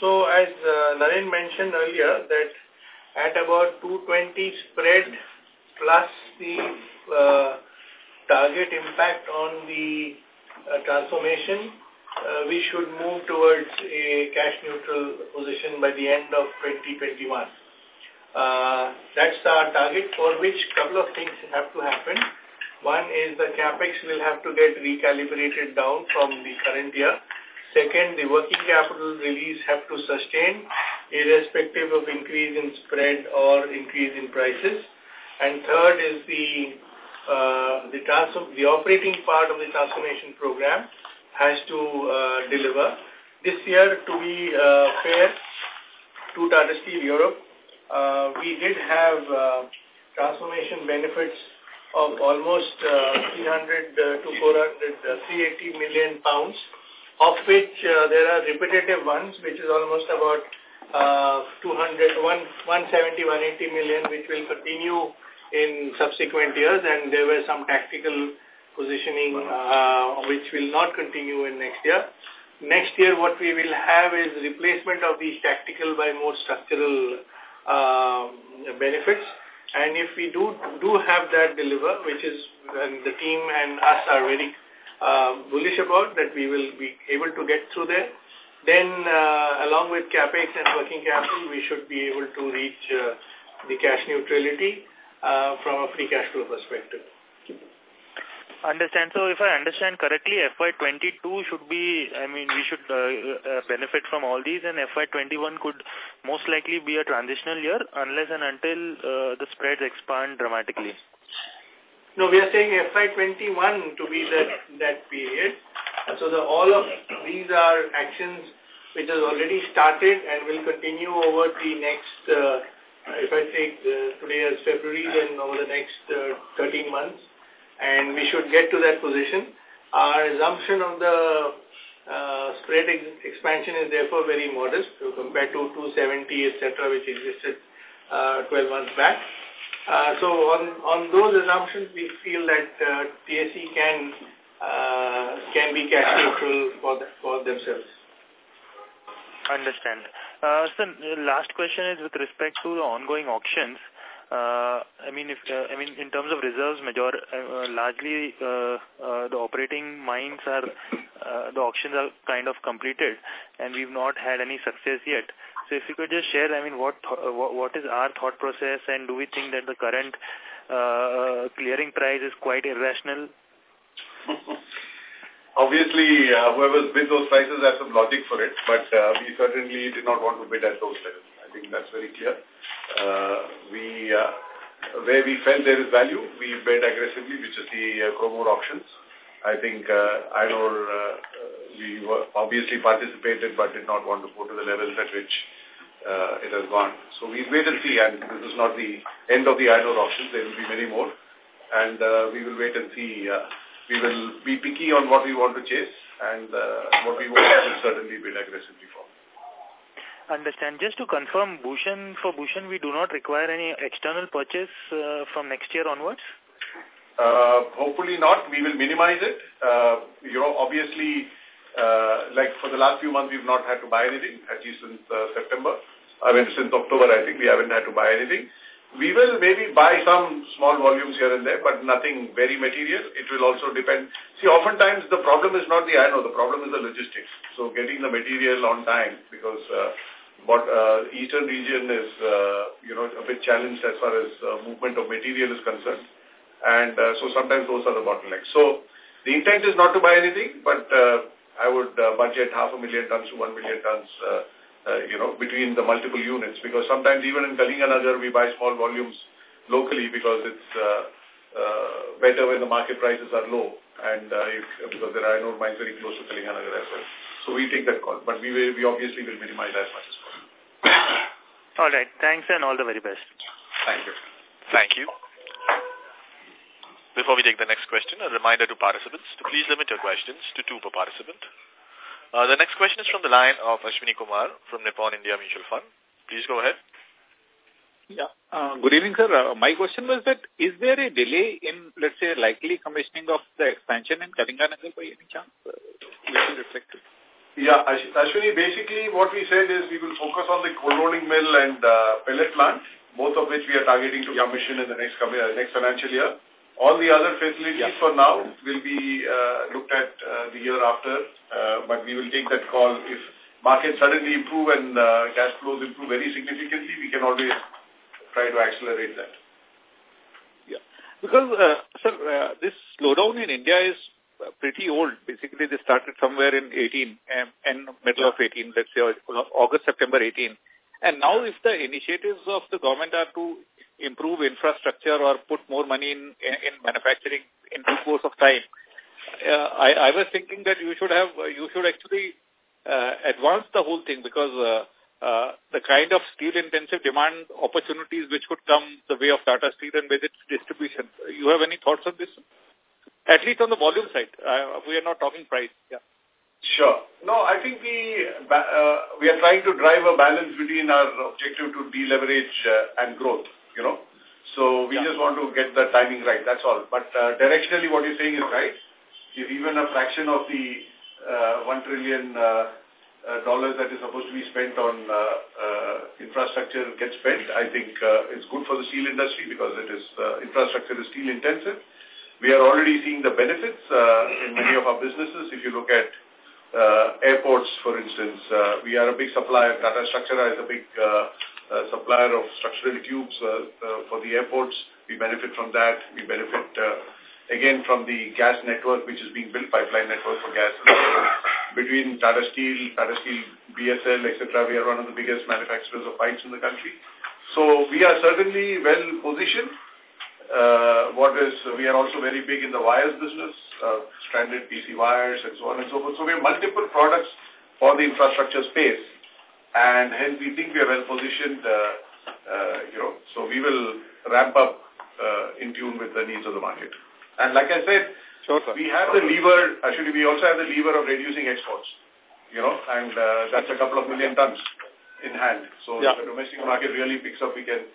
[SPEAKER 3] So as uh, Naren mentioned earlier that at about 220 spread plus the uh, target impact on the transformation, uh, we should move towards a cash neutral position by the end of 2021. Uh, that's our target for which couple of things have to happen. One is the capex will have to get recalibrated down from the current year. Second, the working capital release have to sustain irrespective of increase in spread or increase in prices. And third is the uh, the, the operating part of the transformation program has to uh, deliver. This year, to be uh, fair to Tata Steel Europe, uh, we did have uh, transformation benefits of almost uh, 300 uh, to 400, uh, 380 million pounds, of which uh, there are repetitive ones, which is almost about uh, 200, 170, 180 million, which will continue in subsequent years and there were some tactical positioning uh, which will not continue in next year. next year what we will have is replacement of these tactical by more structural uh, benefits. And if we do do have that deliver, which is and the team and us are very uh, bullish about that we will be able to get through there, then uh, along with capex and working capital, we should be able to reach uh, the cash neutrality from a free cash flow perspective.
[SPEAKER 9] Understand. So if I understand correctly, FY22 should be, I mean, we should uh, uh, benefit from all these and FY21 could most likely be a transitional year unless and until uh, the spreads expand dramatically.
[SPEAKER 3] No, we are saying FY21 to be that, that period. So the, all of these are actions which has already started and will continue over the next, uh, if I take today as February, then over the next uh, 13 months and we should get to that position. Our assumption of the uh, spread ex expansion is therefore very modest compared to 270, etc., which existed uh, 12 months back. Uh, so on, on those assumptions, we feel that uh, TSE can uh, can be cash neutral for, the, for themselves.
[SPEAKER 9] Understand. Uh, so last question is with respect to the ongoing auctions. Uh, I mean, if uh, I mean in terms of reserves, major uh, uh, largely uh, the operating mines are the auctions are kind of completed, and we've not had any success yet. So, if you could just share, I mean, what what is our thought process, and do we think that the current clearing price is quite irrational?
[SPEAKER 2] Obviously, uh, whoever's bid those prices has some logic for it, but uh, we certainly did not want to bid at those levels. I think that's very clear. Uh, we, uh, where we felt there is value, we bid aggressively, which is the uh, chrome ore auctions. I think uh, uh, we obviously participated but did not want to go to the levels at which uh, it has gone. So we wait and see, and this is not the end of the iron auctions. There will be many more, and uh, we will wait and see. Uh, we will be picky on what we want to chase, and uh, what we want to certainly bid aggressively for.
[SPEAKER 9] Understand. Just to confirm, Bhushan, for Bhushan, we do not require any external purchase uh, from next year onwards?
[SPEAKER 2] Uh, hopefully not. We will minimize it. Uh, you know, obviously, uh, like for the last few months, we've not had to buy anything, at least since uh, September. I mean, since October, I think we haven't had to buy anything. We will maybe buy some small volumes here and there, but nothing very material. It will also depend. See, oftentimes the problem is not the iron ore, the problem is the logistics. So getting the material on time because uh, but uh, eastern region is, uh, you know, a bit challenged as far as uh, movement of material is concerned. And uh, so sometimes those are the bottlenecks. So the intent is not to buy anything, but uh, I would uh, budget half a million tons to one million tons, uh, you know, between the multiple units. Because sometimes even in Kalinganagar, we buy small volumes locally because it's uh, uh, better when the market prices are low and uh, if, because there are no mines very close to Kalinganagar as well. So we take that call, but we will, we obviously will minimize as much as possible.
[SPEAKER 9] All right. Thanks and all the very best.
[SPEAKER 2] Thank you.
[SPEAKER 4] Thank you. Before we take the next question, a reminder to participants to please limit your questions to two per participant. Uh, the next question is from the line of Ashwini Kumar from Nippon India Mutual Fund. Please go ahead.
[SPEAKER 10] Yeah. Uh, good evening, sir. Uh, my question was that is there a delay in, let's say, likely commissioning of the expansion in Kalinganagar by any chance? Uh, which is reflected?
[SPEAKER 2] Yeah, Ashwini, basically what we said is we will focus on the cold rolling mill and uh, pellet plant, both of which we are targeting to commission in the next uh, next financial year. All the other facilities yeah. for now will be uh, looked at uh, the year after, uh, but we will take that call if markets suddenly improve and uh, cash flows improve very significantly, we can always try to accelerate that.
[SPEAKER 10] Yeah, because, uh, sir, uh, this slowdown in India is pretty old. Basically, they started somewhere in 18, um, and middle of 18, let's say August, September 18. And now if the initiatives of the government are to improve infrastructure or put more money in, in manufacturing in due course of time, uh, I, I was thinking that you should have, you should actually uh, advance the whole thing because uh, uh, the kind of steel-intensive demand opportunities which could come the way of Tata Steel and with its distribution. You have any thoughts on this? At least on the volume side. Uh, we are not talking price. Yeah.
[SPEAKER 2] Sure. No, I think we uh, we are trying to drive a balance between our objective to deleverage uh, and growth, you know. So we yeah. just want to get the timing right, that's all. But uh, directionally what you're saying is right. If even a fraction of the uh, one trillion uh, uh, dollars that is supposed to be spent on uh, uh, infrastructure gets spent. I think uh, it's good for the steel industry because it is uh, infrastructure is steel intensive. We are already seeing the benefits uh, in many of our businesses. If you look at uh, airports, for instance, uh, we are a big supplier. Tata Structura is a big uh, supplier of structural tubes uh, uh, for the airports. We benefit from that. We benefit uh, again from the gas network which is being built, pipeline network for gas. Between Tata Steel, Tata Steel, BSL, etc., we are one of the biggest manufacturers of pipes in the country. So we are certainly well positioned. Uh, what is, we are also very big in the wires business, uh, stranded PC wires and so on and so forth. So we have multiple products for the infrastructure space and hence we think we are well positioned, uh, uh, you know, so we will ramp up uh, in tune with the needs of the market. And like I said,
[SPEAKER 10] sure,
[SPEAKER 2] we have the lever, actually we also have the lever of reducing exports, you know, and uh, that's a couple of million tons in hand. So yeah. if the domestic market really picks up, we can,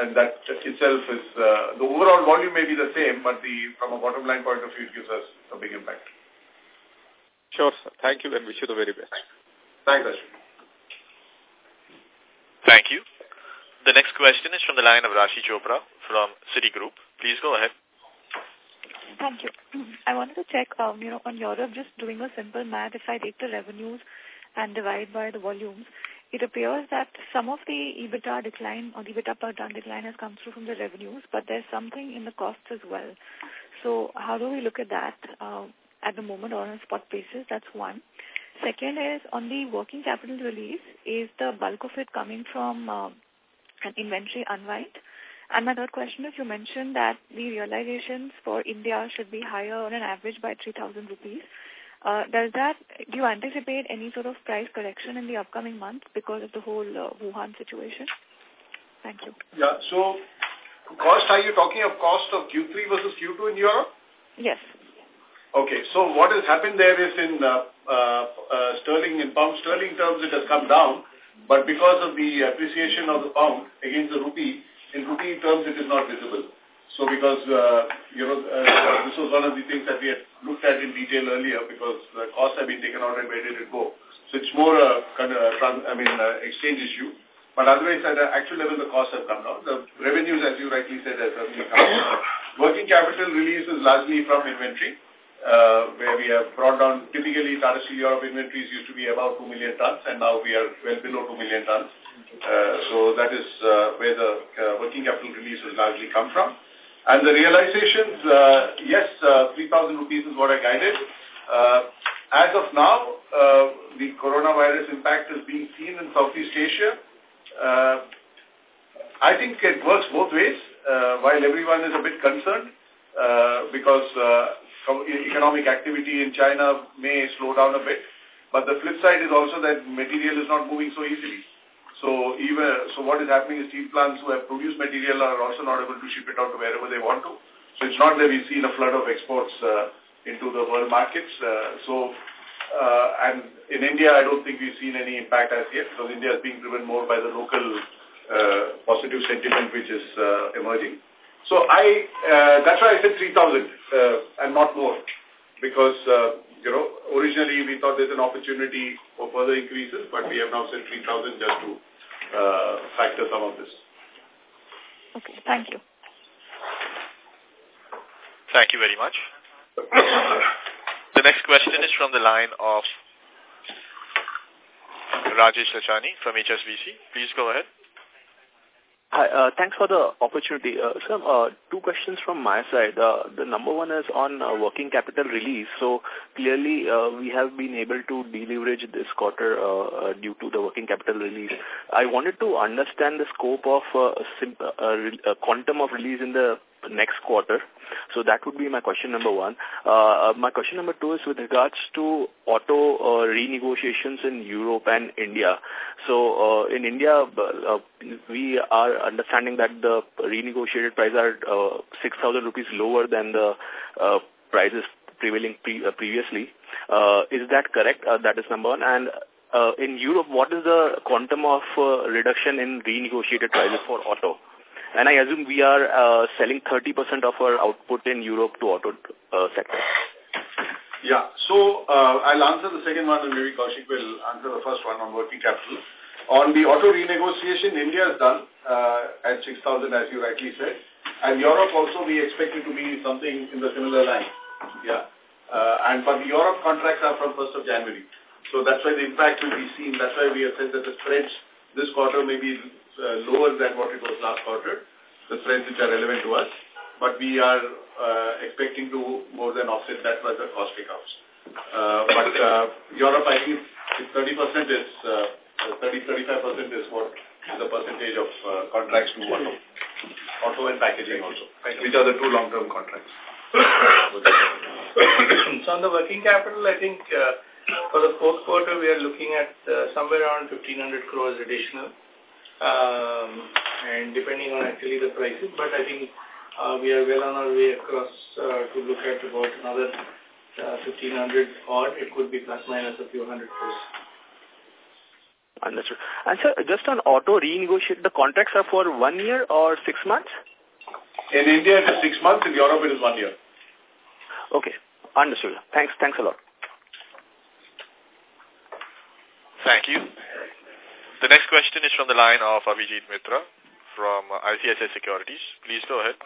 [SPEAKER 2] and that itself is, uh, the overall volume may be the same, but the from a bottom line point of view, it gives us a big impact.
[SPEAKER 10] Sure, sir. Thank you and wish you the very best.
[SPEAKER 2] Thanks, Ashwin.
[SPEAKER 4] Thank you. The next question is from the line of Rashi Chopra from Citigroup. Please go ahead.
[SPEAKER 11] Thank you. I wanted to check, um, you know, on Europe, just doing a simple math, if I take the revenues and divide by the volumes, it appears that some of the EBITDA decline or the EBITDA per ton decline has come through from the revenues, but there's something in the costs as well. So how do we look at that uh, at the moment or on a spot basis? That's one. Second is on the working capital release, is the bulk of it coming from uh, an inventory unwind? And my third question is, you mentioned that the realizations for India should be higher on an average by 3,000 rupees. Uh, does that, do you anticipate any sort of price correction in the upcoming months because of the whole uh, Wuhan situation? Thank you.
[SPEAKER 2] Yeah, so cost, are you talking of cost of Q3 versus Q2 in Europe?
[SPEAKER 11] Yes.
[SPEAKER 2] Okay, so what has happened there is in uh, uh, uh, sterling, in pound sterling terms, it has come down, but because of the appreciation of the pound against the rupee, in rupee terms, it is not visible. So because, uh, you know, uh, this was one of the things that we had looked at in detail earlier because the costs have been taken out and where did it go. So it's more a kind of, I mean, uh, exchange issue. But otherwise, at the actual level, the costs have come down. The revenues, as you rightly said, have certainly come down. Working capital release is largely from inventory, uh, where we have brought down, typically Tata Steel Europe inventories used to be about 2 million tons, and now we are well below 2 million tons. Uh, so that is uh, where the uh, working capital release has largely come from. And the realizations, uh, yes, uh, 3,000 rupees is what I guided. Uh, as of now, uh, the coronavirus impact is being seen in Southeast Asia. Uh, I think it works both ways, uh, while everyone is a bit concerned, uh, because uh, economic activity in China may slow down a bit. But the flip side is also that material is not moving so easily. So even so what is happening is steel plants who have produced material are also not able to ship it out to wherever they want to. So it's not that we've seen a flood of exports uh, into the world markets. Uh, so uh, and in India, I don't think we've seen any impact as yet because India is being driven more by the local uh, positive sentiment which is uh, emerging. So I uh, that's why I said 3,000 uh, and not more because uh, you know, originally we thought there's an opportunity for further increases, but we have now said 3,000 just to uh, factor some of this.
[SPEAKER 11] Okay, thank you.
[SPEAKER 4] Thank you very much. the next question is from the line of Rajesh Lachani from HSBC. Please go ahead.
[SPEAKER 12] Hi, uh, thanks for the opportunity. Uh, sir, uh, two questions from my side. Uh, the number one is on uh, working capital release. So clearly uh, we have been able to deleverage this quarter uh, uh, due to the working capital release. I wanted to understand the scope of uh, uh, uh, quantum of release in the next quarter. So that would be my question number one. Uh, my question number two is with regards to auto uh, renegotiations in Europe and India. So uh, in India, uh, we are understanding that the renegotiated prices are uh, 6,000 rupees lower than the uh, prices prevailing pre uh, previously. Uh, is that correct? Uh, that is number one. And uh, in Europe, what is the quantum of uh, reduction in renegotiated prices for auto? And I assume we are uh, selling 30% of our output in Europe to auto uh, sector.
[SPEAKER 2] Yeah. So uh, I'll answer the second one and maybe Koushik will answer the first one on working capital. On the auto renegotiation, India is done uh, at 6,000 as you rightly said. And Europe also we expect it to be something in the similar line. Yeah. Uh, and but the Europe contracts are from 1st of January. So that's why the impact will be seen. That's why we have said that the spreads this quarter may be uh, lower than what it was last quarter, the spreads which are relevant to us. But we are uh, expecting to more than offset that by the cost pickups. Uh, but uh, Europe, I think 30% is uh, 30-35% is what is the percentage of uh, contracts to auto, auto and packaging also, which are the two long-term contracts.
[SPEAKER 3] so on the working capital, I think uh, for the fourth quarter, we are looking at uh, somewhere around 1,500 crores additional, um, and depending on actually the prices, but I think uh, we are well on our way across uh, to look at about another uh, 1,500 or It could be plus minus a few hundred crores.
[SPEAKER 12] Understood. And sir, just on auto renegotiate, the contracts are for one year or six months?
[SPEAKER 2] In India, it is six months. In Europe, it is one year.
[SPEAKER 12] Okay. Understood. Thanks. Thanks a lot.
[SPEAKER 4] Thank you. The next question is from the line of Abhijit Mitra from ICICI Securities. Please go ahead.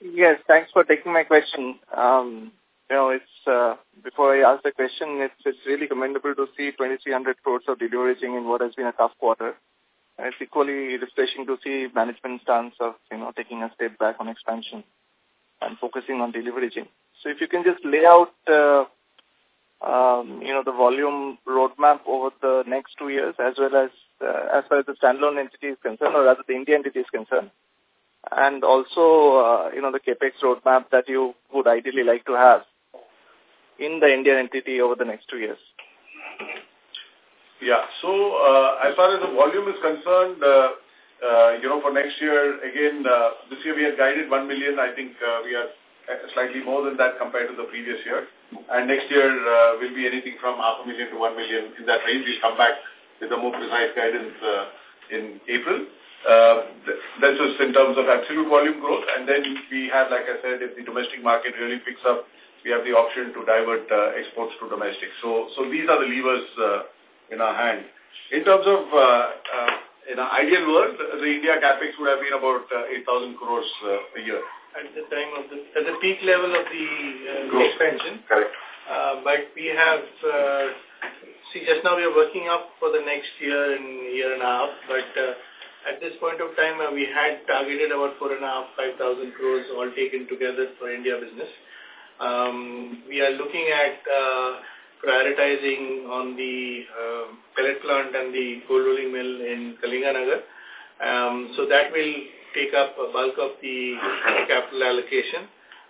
[SPEAKER 13] Yes, thanks for taking my question. Um, you know, it's uh, before I ask the question, it's it's really commendable to see 2,300 crores of deleveraging in what has been a tough quarter. And it's equally refreshing to see management stance of you know taking a step back on expansion and focusing on deleveraging. So if you can just lay out uh, um, you know the volume roadmap over the next two years, as well as uh, as far as the standalone entity is concerned, or rather the India entity is concerned, and also uh, you know the capex roadmap that you would ideally like to have in the Indian entity over the next two years?
[SPEAKER 2] Yeah. So uh, as far as the volume is concerned, uh, uh, you know, for next year, again, uh, this year we had guided 1 million. I think uh, we are slightly more than that compared to the previous year. And next year uh, will be anything from half a million to 1 million. In that range, we'll come back with a more precise guidance uh, in April. Uh, that's just in terms of absolute volume growth. And then we have, like I said, if the domestic market really picks up, we have the option to divert uh, exports to domestic. So, so these are the levers uh, in our hand. In terms of, uh, uh, in an ideal world, the India capex would have been about uh, 8,000 crores uh, a year.
[SPEAKER 3] At the time of the, at the peak level of the uh, expansion.
[SPEAKER 2] Correct.
[SPEAKER 3] Uh, but we have, uh, see, just now we are working up for the next year and year and a half, but uh, at this point of time, uh, we had targeted about four and a half, five thousand crores all taken together for India business. Um, we are looking at uh, prioritizing on the uh, pellet plant and the cold rolling mill in Kalinganagar. Um, so that will take up a bulk of the capital allocation.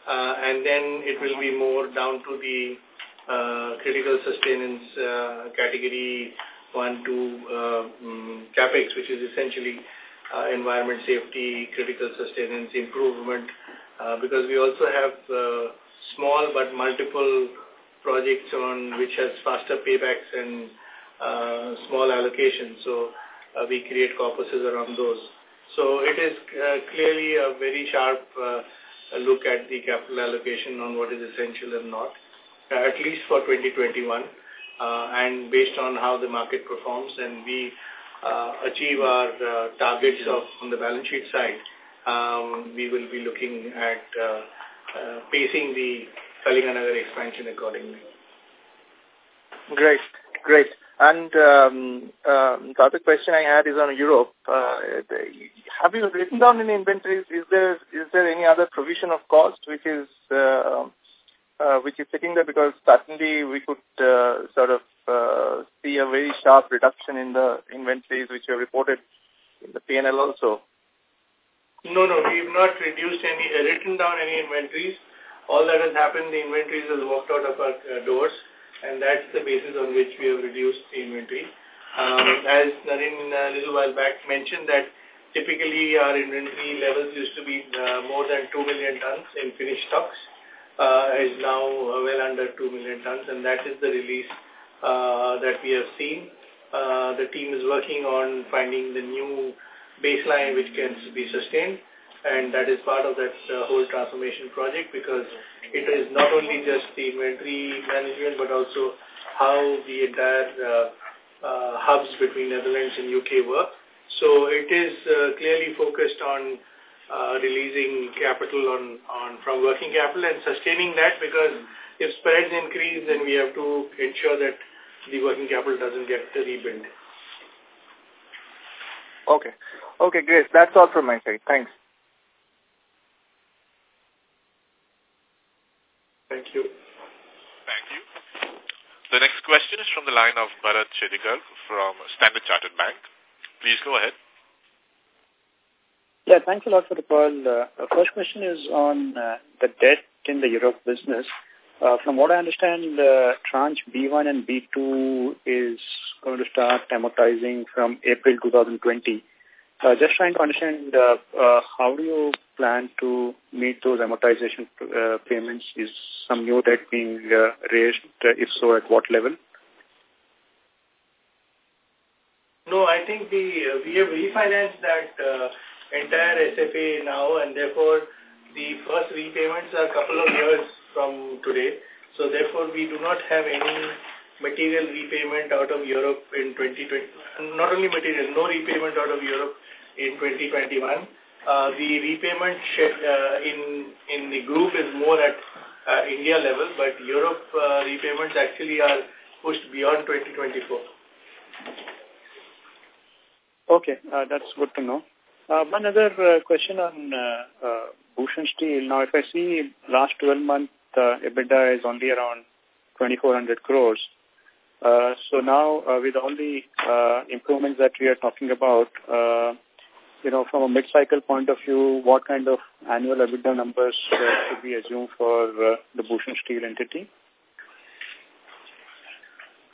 [SPEAKER 3] Uh, and then it will be more down to the uh, critical sustenance uh, category 1 to uh, um, CAPEX, which is essentially uh, environment safety, critical sustenance, improvement, uh, because we also have uh, small but multiple projects on which has faster paybacks and uh, small allocations. So uh, we create corpuses around those. So it is uh, clearly a very sharp uh, look at the capital allocation on what is essential and not, uh, at least for 2021. Uh, and based on how the market performs and we achieve our targets of on the balance sheet side, um, we will be looking at pacing the Kalinganagar expansion accordingly.
[SPEAKER 13] Great, great. And um, um, the other question I had is on Europe. Uh, have you written down any inventories? Is there is there any other provision of cost which is uh, uh, which is sitting there? Because certainly we could uh, sort of uh, see a very sharp reduction in the inventories which are reported in the PNL also.
[SPEAKER 3] No, no, we've not reduced any, uh, written down any inventories. All that has happened, the inventories has walked out of our uh, doors, and that's the basis on which we have reduced the inventory. Um, as Naren a little while back mentioned that typically our inventory levels used to be uh, more than 2 million tons in finished stocks, uh, is now uh, well under 2 million tons, and that is the release uh, that we have seen. Uh, the team is working on finding the new baseline which can be sustained and that is part of that uh, whole transformation project because it is not only just the inventory management, but also how the entire uh, uh, hubs between Netherlands and UK work. So it is uh, clearly focused on uh, releasing capital on, on from working capital and sustaining that because if spreads increase, then we have to ensure that the working capital doesn't get rebuilt.
[SPEAKER 13] Okay. Okay, great. That's all from my side. Thanks.
[SPEAKER 3] Thank you.
[SPEAKER 4] Thank you. The next question is from the line of Bharat Chedikar from Standard Chartered Bank. Please go ahead.
[SPEAKER 14] Yeah, thanks a lot for the call. Uh, first question is on uh, the debt in the Europe business. Uh, from what I understand, uh, tranche B1 and B2 is going to start amortizing from April 2020. Uh, just trying to understand uh, uh, how do you plan to meet those amortization payments? Is some new debt being raised? If so, at what level?
[SPEAKER 3] No, I think the we have refinanced that entire SFA now, and therefore the first repayments are a couple of years from today. So therefore, we do not have any material repayment out of Europe in 2020. Not only material, no repayment out of Europe in 2021. Uh, the repayment uh, in in the group is more at uh, India level, but Europe uh, repayments actually are pushed beyond 2024.
[SPEAKER 14] Okay, uh, that's good to know. Uh, one other uh, question on uh, uh, Bhushan Steel. Now, if I see last 12 month uh, EBITDA is only around 2,400 crores. Uh, so now, uh, with all the uh, improvements that we are talking about, uh, you know, from a mid-cycle point of view, what kind of annual EBITDA numbers uh, should we assume for uh, the Bhushan Steel entity?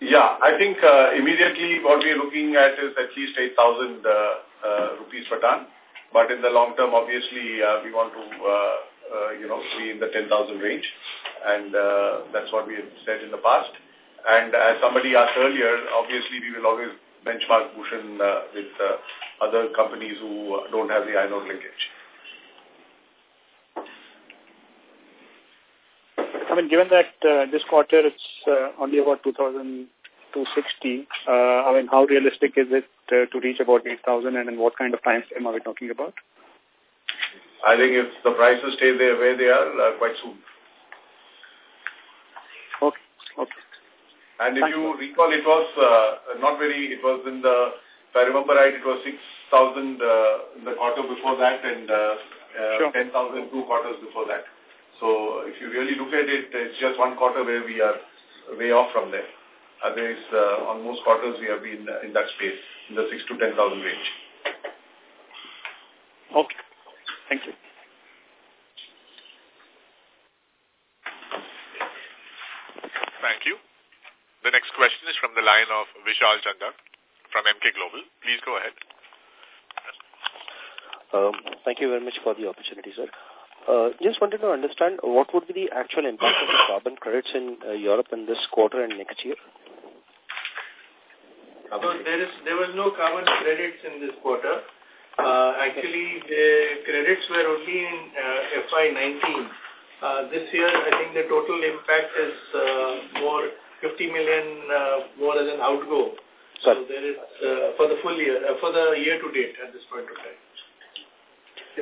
[SPEAKER 2] Yeah, I think uh, immediately what we are looking at is at least 8,000 uh, uh, rupees per ton. But in the long term, obviously, uh, we want to, uh, uh, you know, be in the 10,000 range. And uh, that's what we had said in the past. And as somebody asked earlier, obviously, we will always benchmark Bhushan uh, with uh, other companies who don't have the iron ore linkage.
[SPEAKER 14] I mean, given that uh, this quarter it's uh, only about 2,260, uh, I mean, how realistic is it uh, to reach about 8,000 and in what kind of time frame are we talking about?
[SPEAKER 2] I think if the prices stay there where they are, uh, quite soon.
[SPEAKER 14] Okay, okay.
[SPEAKER 2] And if you recall, it was uh, not very, it was in the, if I remember right, it was 6,000 uh, in the quarter before that and uh, uh, sure. 10,000 two quarters before that. So if you really look at it, it's just one quarter where we are way off from there. Otherwise, uh, on most quarters we have been in that space, in the 6 to 10,000 range.
[SPEAKER 14] Okay. Thank you.
[SPEAKER 4] Thank you. The next question is from the line of Vishal Chandak from Emkay Global. Please go ahead.
[SPEAKER 15] Um, thank you very much for the opportunity, sir. Uh, just wanted to understand what would be the actual impact of the carbon credits in uh, Europe in this quarter and next year?
[SPEAKER 3] So there is there was no carbon credits in this quarter. Uh, actually, the credits were only in uh, FY19. Uh, this year, I think the total impact is uh, more 50 million uh, more as an outgo. So there is uh, for the full year, uh, for the year to date at this point of time.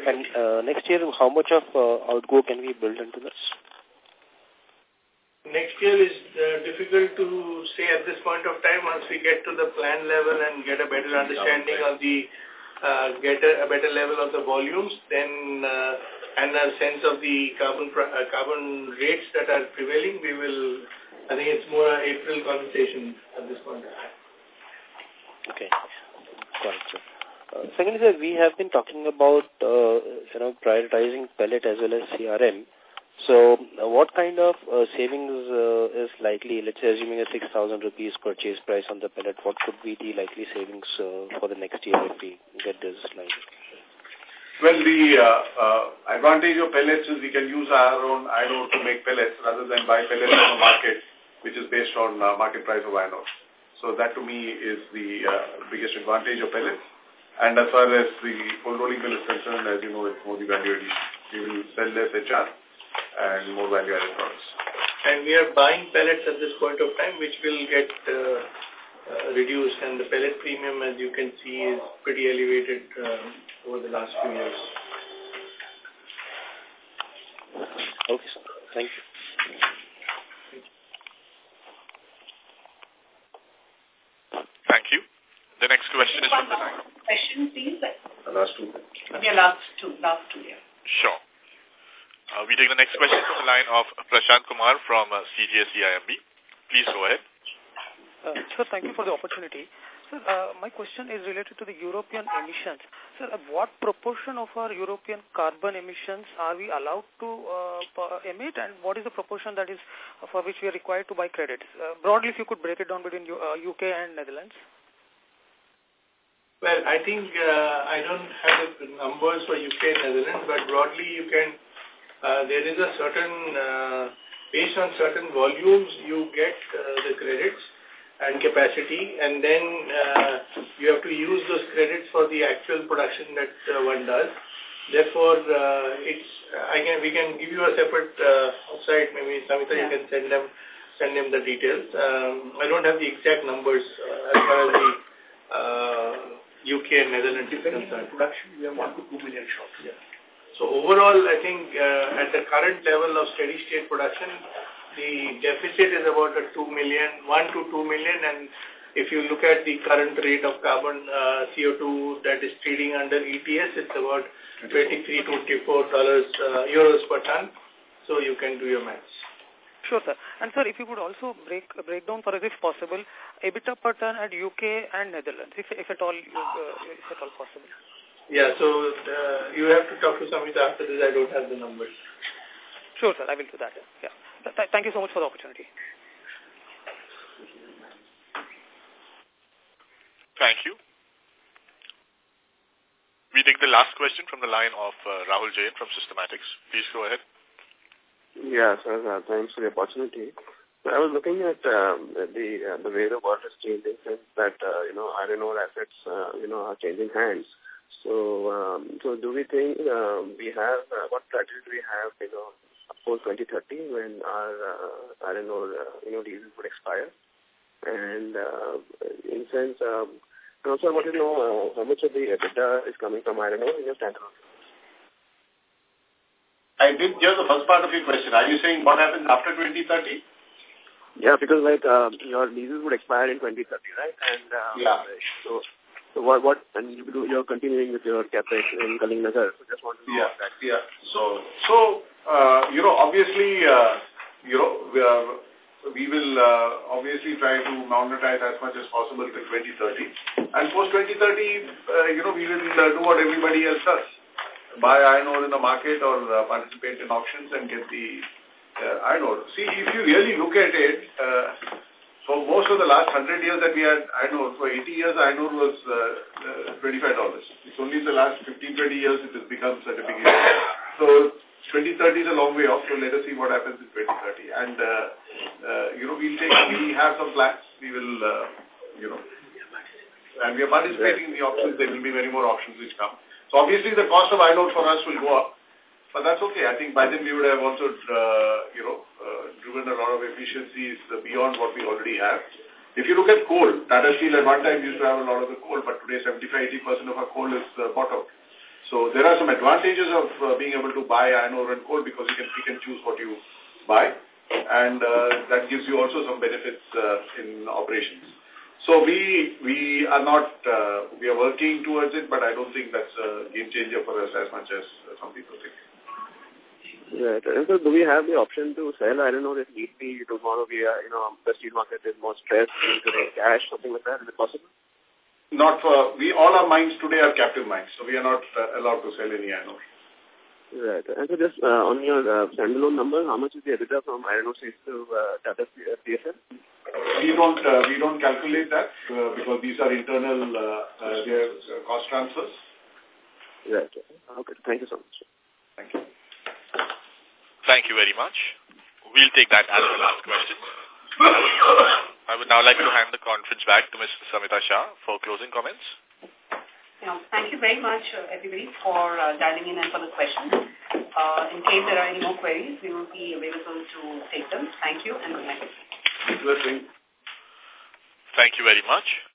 [SPEAKER 15] And uh, next year, how much of uh, outgo can we build into this?
[SPEAKER 3] Next year is uh, difficult to say at this point of time. Once we get to the plan level and get a better understanding of the, uh, get a, a, better level of the volumes, then uh, and a sense of the carbon uh, carbon rates that are prevailing, we will. I think it's more an April conversation at this point.
[SPEAKER 15] Okay, got it, sir. Uh, secondly, sir, we have been talking about, uh, you know, prioritizing pellet as well as CRM. So, uh, what kind of uh, savings uh, is likely, let's say assuming a 6,000 rupees purchase price on the pellet, what could be the likely savings uh, for the next year if we get this line?
[SPEAKER 2] Well, the uh, uh, advantage of pellets is we can use our own iron ore to make pellets rather than buy pellets from the market, which is based on uh, market price of iron ore. So that to me is the uh, biggest advantage of pellets. And as far as the cold rolling mill is concerned, as you know, it's more the value addition. We will sell less HR and more value-added products.
[SPEAKER 3] And we are buying pellets at this point of time, which will get uh, uh, reduced. And the pellet premium, as you can see, is pretty elevated uh, over the last few years.
[SPEAKER 15] Okay. Thank you.
[SPEAKER 4] Thank you. The next question is from the line.
[SPEAKER 1] Question, please.
[SPEAKER 2] The last two.
[SPEAKER 1] Yeah, last two. Last two, yeah.
[SPEAKER 4] Sure. Uh, we take the next question from the line of Prashant Kumar from uh, CGS-CIMB. Please go ahead.
[SPEAKER 16] Uh, sir, thank you for the opportunity. Sir, uh, my question is related to the European emissions. Sir, uh, what proportion of our European carbon emissions are we allowed to uh, emit and what is the proportion that is uh, for which we are required to buy credits? Uh, broadly, if you could break it down between uh, UK and Netherlands.
[SPEAKER 3] Well, I think uh, I don't have the numbers for UK and Netherlands, but broadly you can, uh, there is a certain, uh, based on certain volumes, you get uh, the credits and capacity, and then uh, you have to use those credits for the actual production that uh, one does. Therefore, uh, it's I can we can give you a separate uh, outside. Maybe Samita, yeah. you can send them send them the details. Um, I don't have the exact numbers uh, as far as the UK and Netherlands
[SPEAKER 2] Depending on production, we have 1 to 2 million shops.
[SPEAKER 3] Yeah. So overall, I think uh, at the current level of steady state production, the deficit is about a 2 million, 1 to 2 million, and if you look at the current rate of carbon uh, CO2 that is trading under ETS, it's about 23, 24 dollars uh, euros per ton. So you can do your maths.
[SPEAKER 16] Sure, sir. And sir, if you could also break break down for us, if possible, EBITDA per ton at UK and Netherlands, if if at all uh, if at all possible.
[SPEAKER 3] Yeah. So uh, you have to talk to Samita after this. I don't have the numbers.
[SPEAKER 16] Sure, sir. I will do that. Yeah. Th thank you so much for the opportunity.
[SPEAKER 4] Thank you. We take the last question from the line of uh, Rahul Jain from Systematix. Please go ahead.
[SPEAKER 17] Yeah, sir. Uh, thanks for the opportunity. So I was looking at um, the uh, the way the world is changing since that uh, you know iron ore assets uh, you know are changing hands. So um, so do we think um, we have uh, what strategy do we have you know post 2030 when our uh, iron ore uh, you know leases would expire? And uh, in sense, um, and also I want to know uh, how much of the EBITDA is coming from iron ore in your standalone.
[SPEAKER 2] I didn't hear the first part of your question. Are you saying what happens after 2030?
[SPEAKER 17] Yeah, because like uh, your leases would expire in 2030, right? And uh,
[SPEAKER 2] yeah.
[SPEAKER 17] So, so what what and you're continuing with your capex in Kalinganagar. So just want to know
[SPEAKER 2] yeah, that. Yeah. So so uh, you know obviously uh, you know we, are, we will uh, obviously try to monetize as much as possible till 2030, and post 2030 uh, you know we will uh, do what everybody else does buy iron ore in the market or uh, participate in auctions and get the uh, iron ore. See, if you really look at it, uh, for most of the last 100 years that we had iron ore, for 80 years iron ore was uh, uh, $25. It's only in the last 15, 20 years it has become such a big issue. So 2030 is a long way off, so let us see what happens in 2030. And, uh, uh, you know, we'll take, we have some plans. We will, uh, you know, and we are participating in the auctions. There will be many more auctions which come. So obviously the cost of iron ore for us will go up, but that's okay. I think by then we would have also, uh, you know, uh, driven a lot of efficiencies beyond what we already have. If you look at coal, Tata Steel at one time used to have a lot of the coal, but today 75-80% of our coal is uh, bought out. So there are some advantages of uh, being able to buy iron ore and coal because you can pick and choose what you buy, and uh, that gives you also some benefits uh, in operations. So we we are not, uh, we are working towards it, but I don't think that's a game changer for us as much as some people think.
[SPEAKER 17] Right. And so do we have the option to sell? I don't know if need be tomorrow we are, you know, the steel market is more stressed, to raise cash, something like that. Is it possible?
[SPEAKER 2] Not for, we, all our mines today are captive mines, so we are not uh, allowed to sell any iron ore.
[SPEAKER 17] Right. And so just uh, on your uh, standalone number, how much is the EBITDA from iron ore sales to uh, Tata CSL?
[SPEAKER 2] We don't uh, we don't calculate that uh, because these are internal uh, uh, their uh, cost transfers.
[SPEAKER 17] Right. Okay. Thank you so much.
[SPEAKER 2] Thank you.
[SPEAKER 4] Thank you very much. We'll take that as the last question. I would now like to hand the conference back to Ms. Samita Shah for closing comments.
[SPEAKER 1] Yeah, thank you very much, uh, everybody, for uh, dialing in and for the questions. Uh, in case there are any more queries, we will be available to take them. Thank you and good night.
[SPEAKER 4] Thank you very much.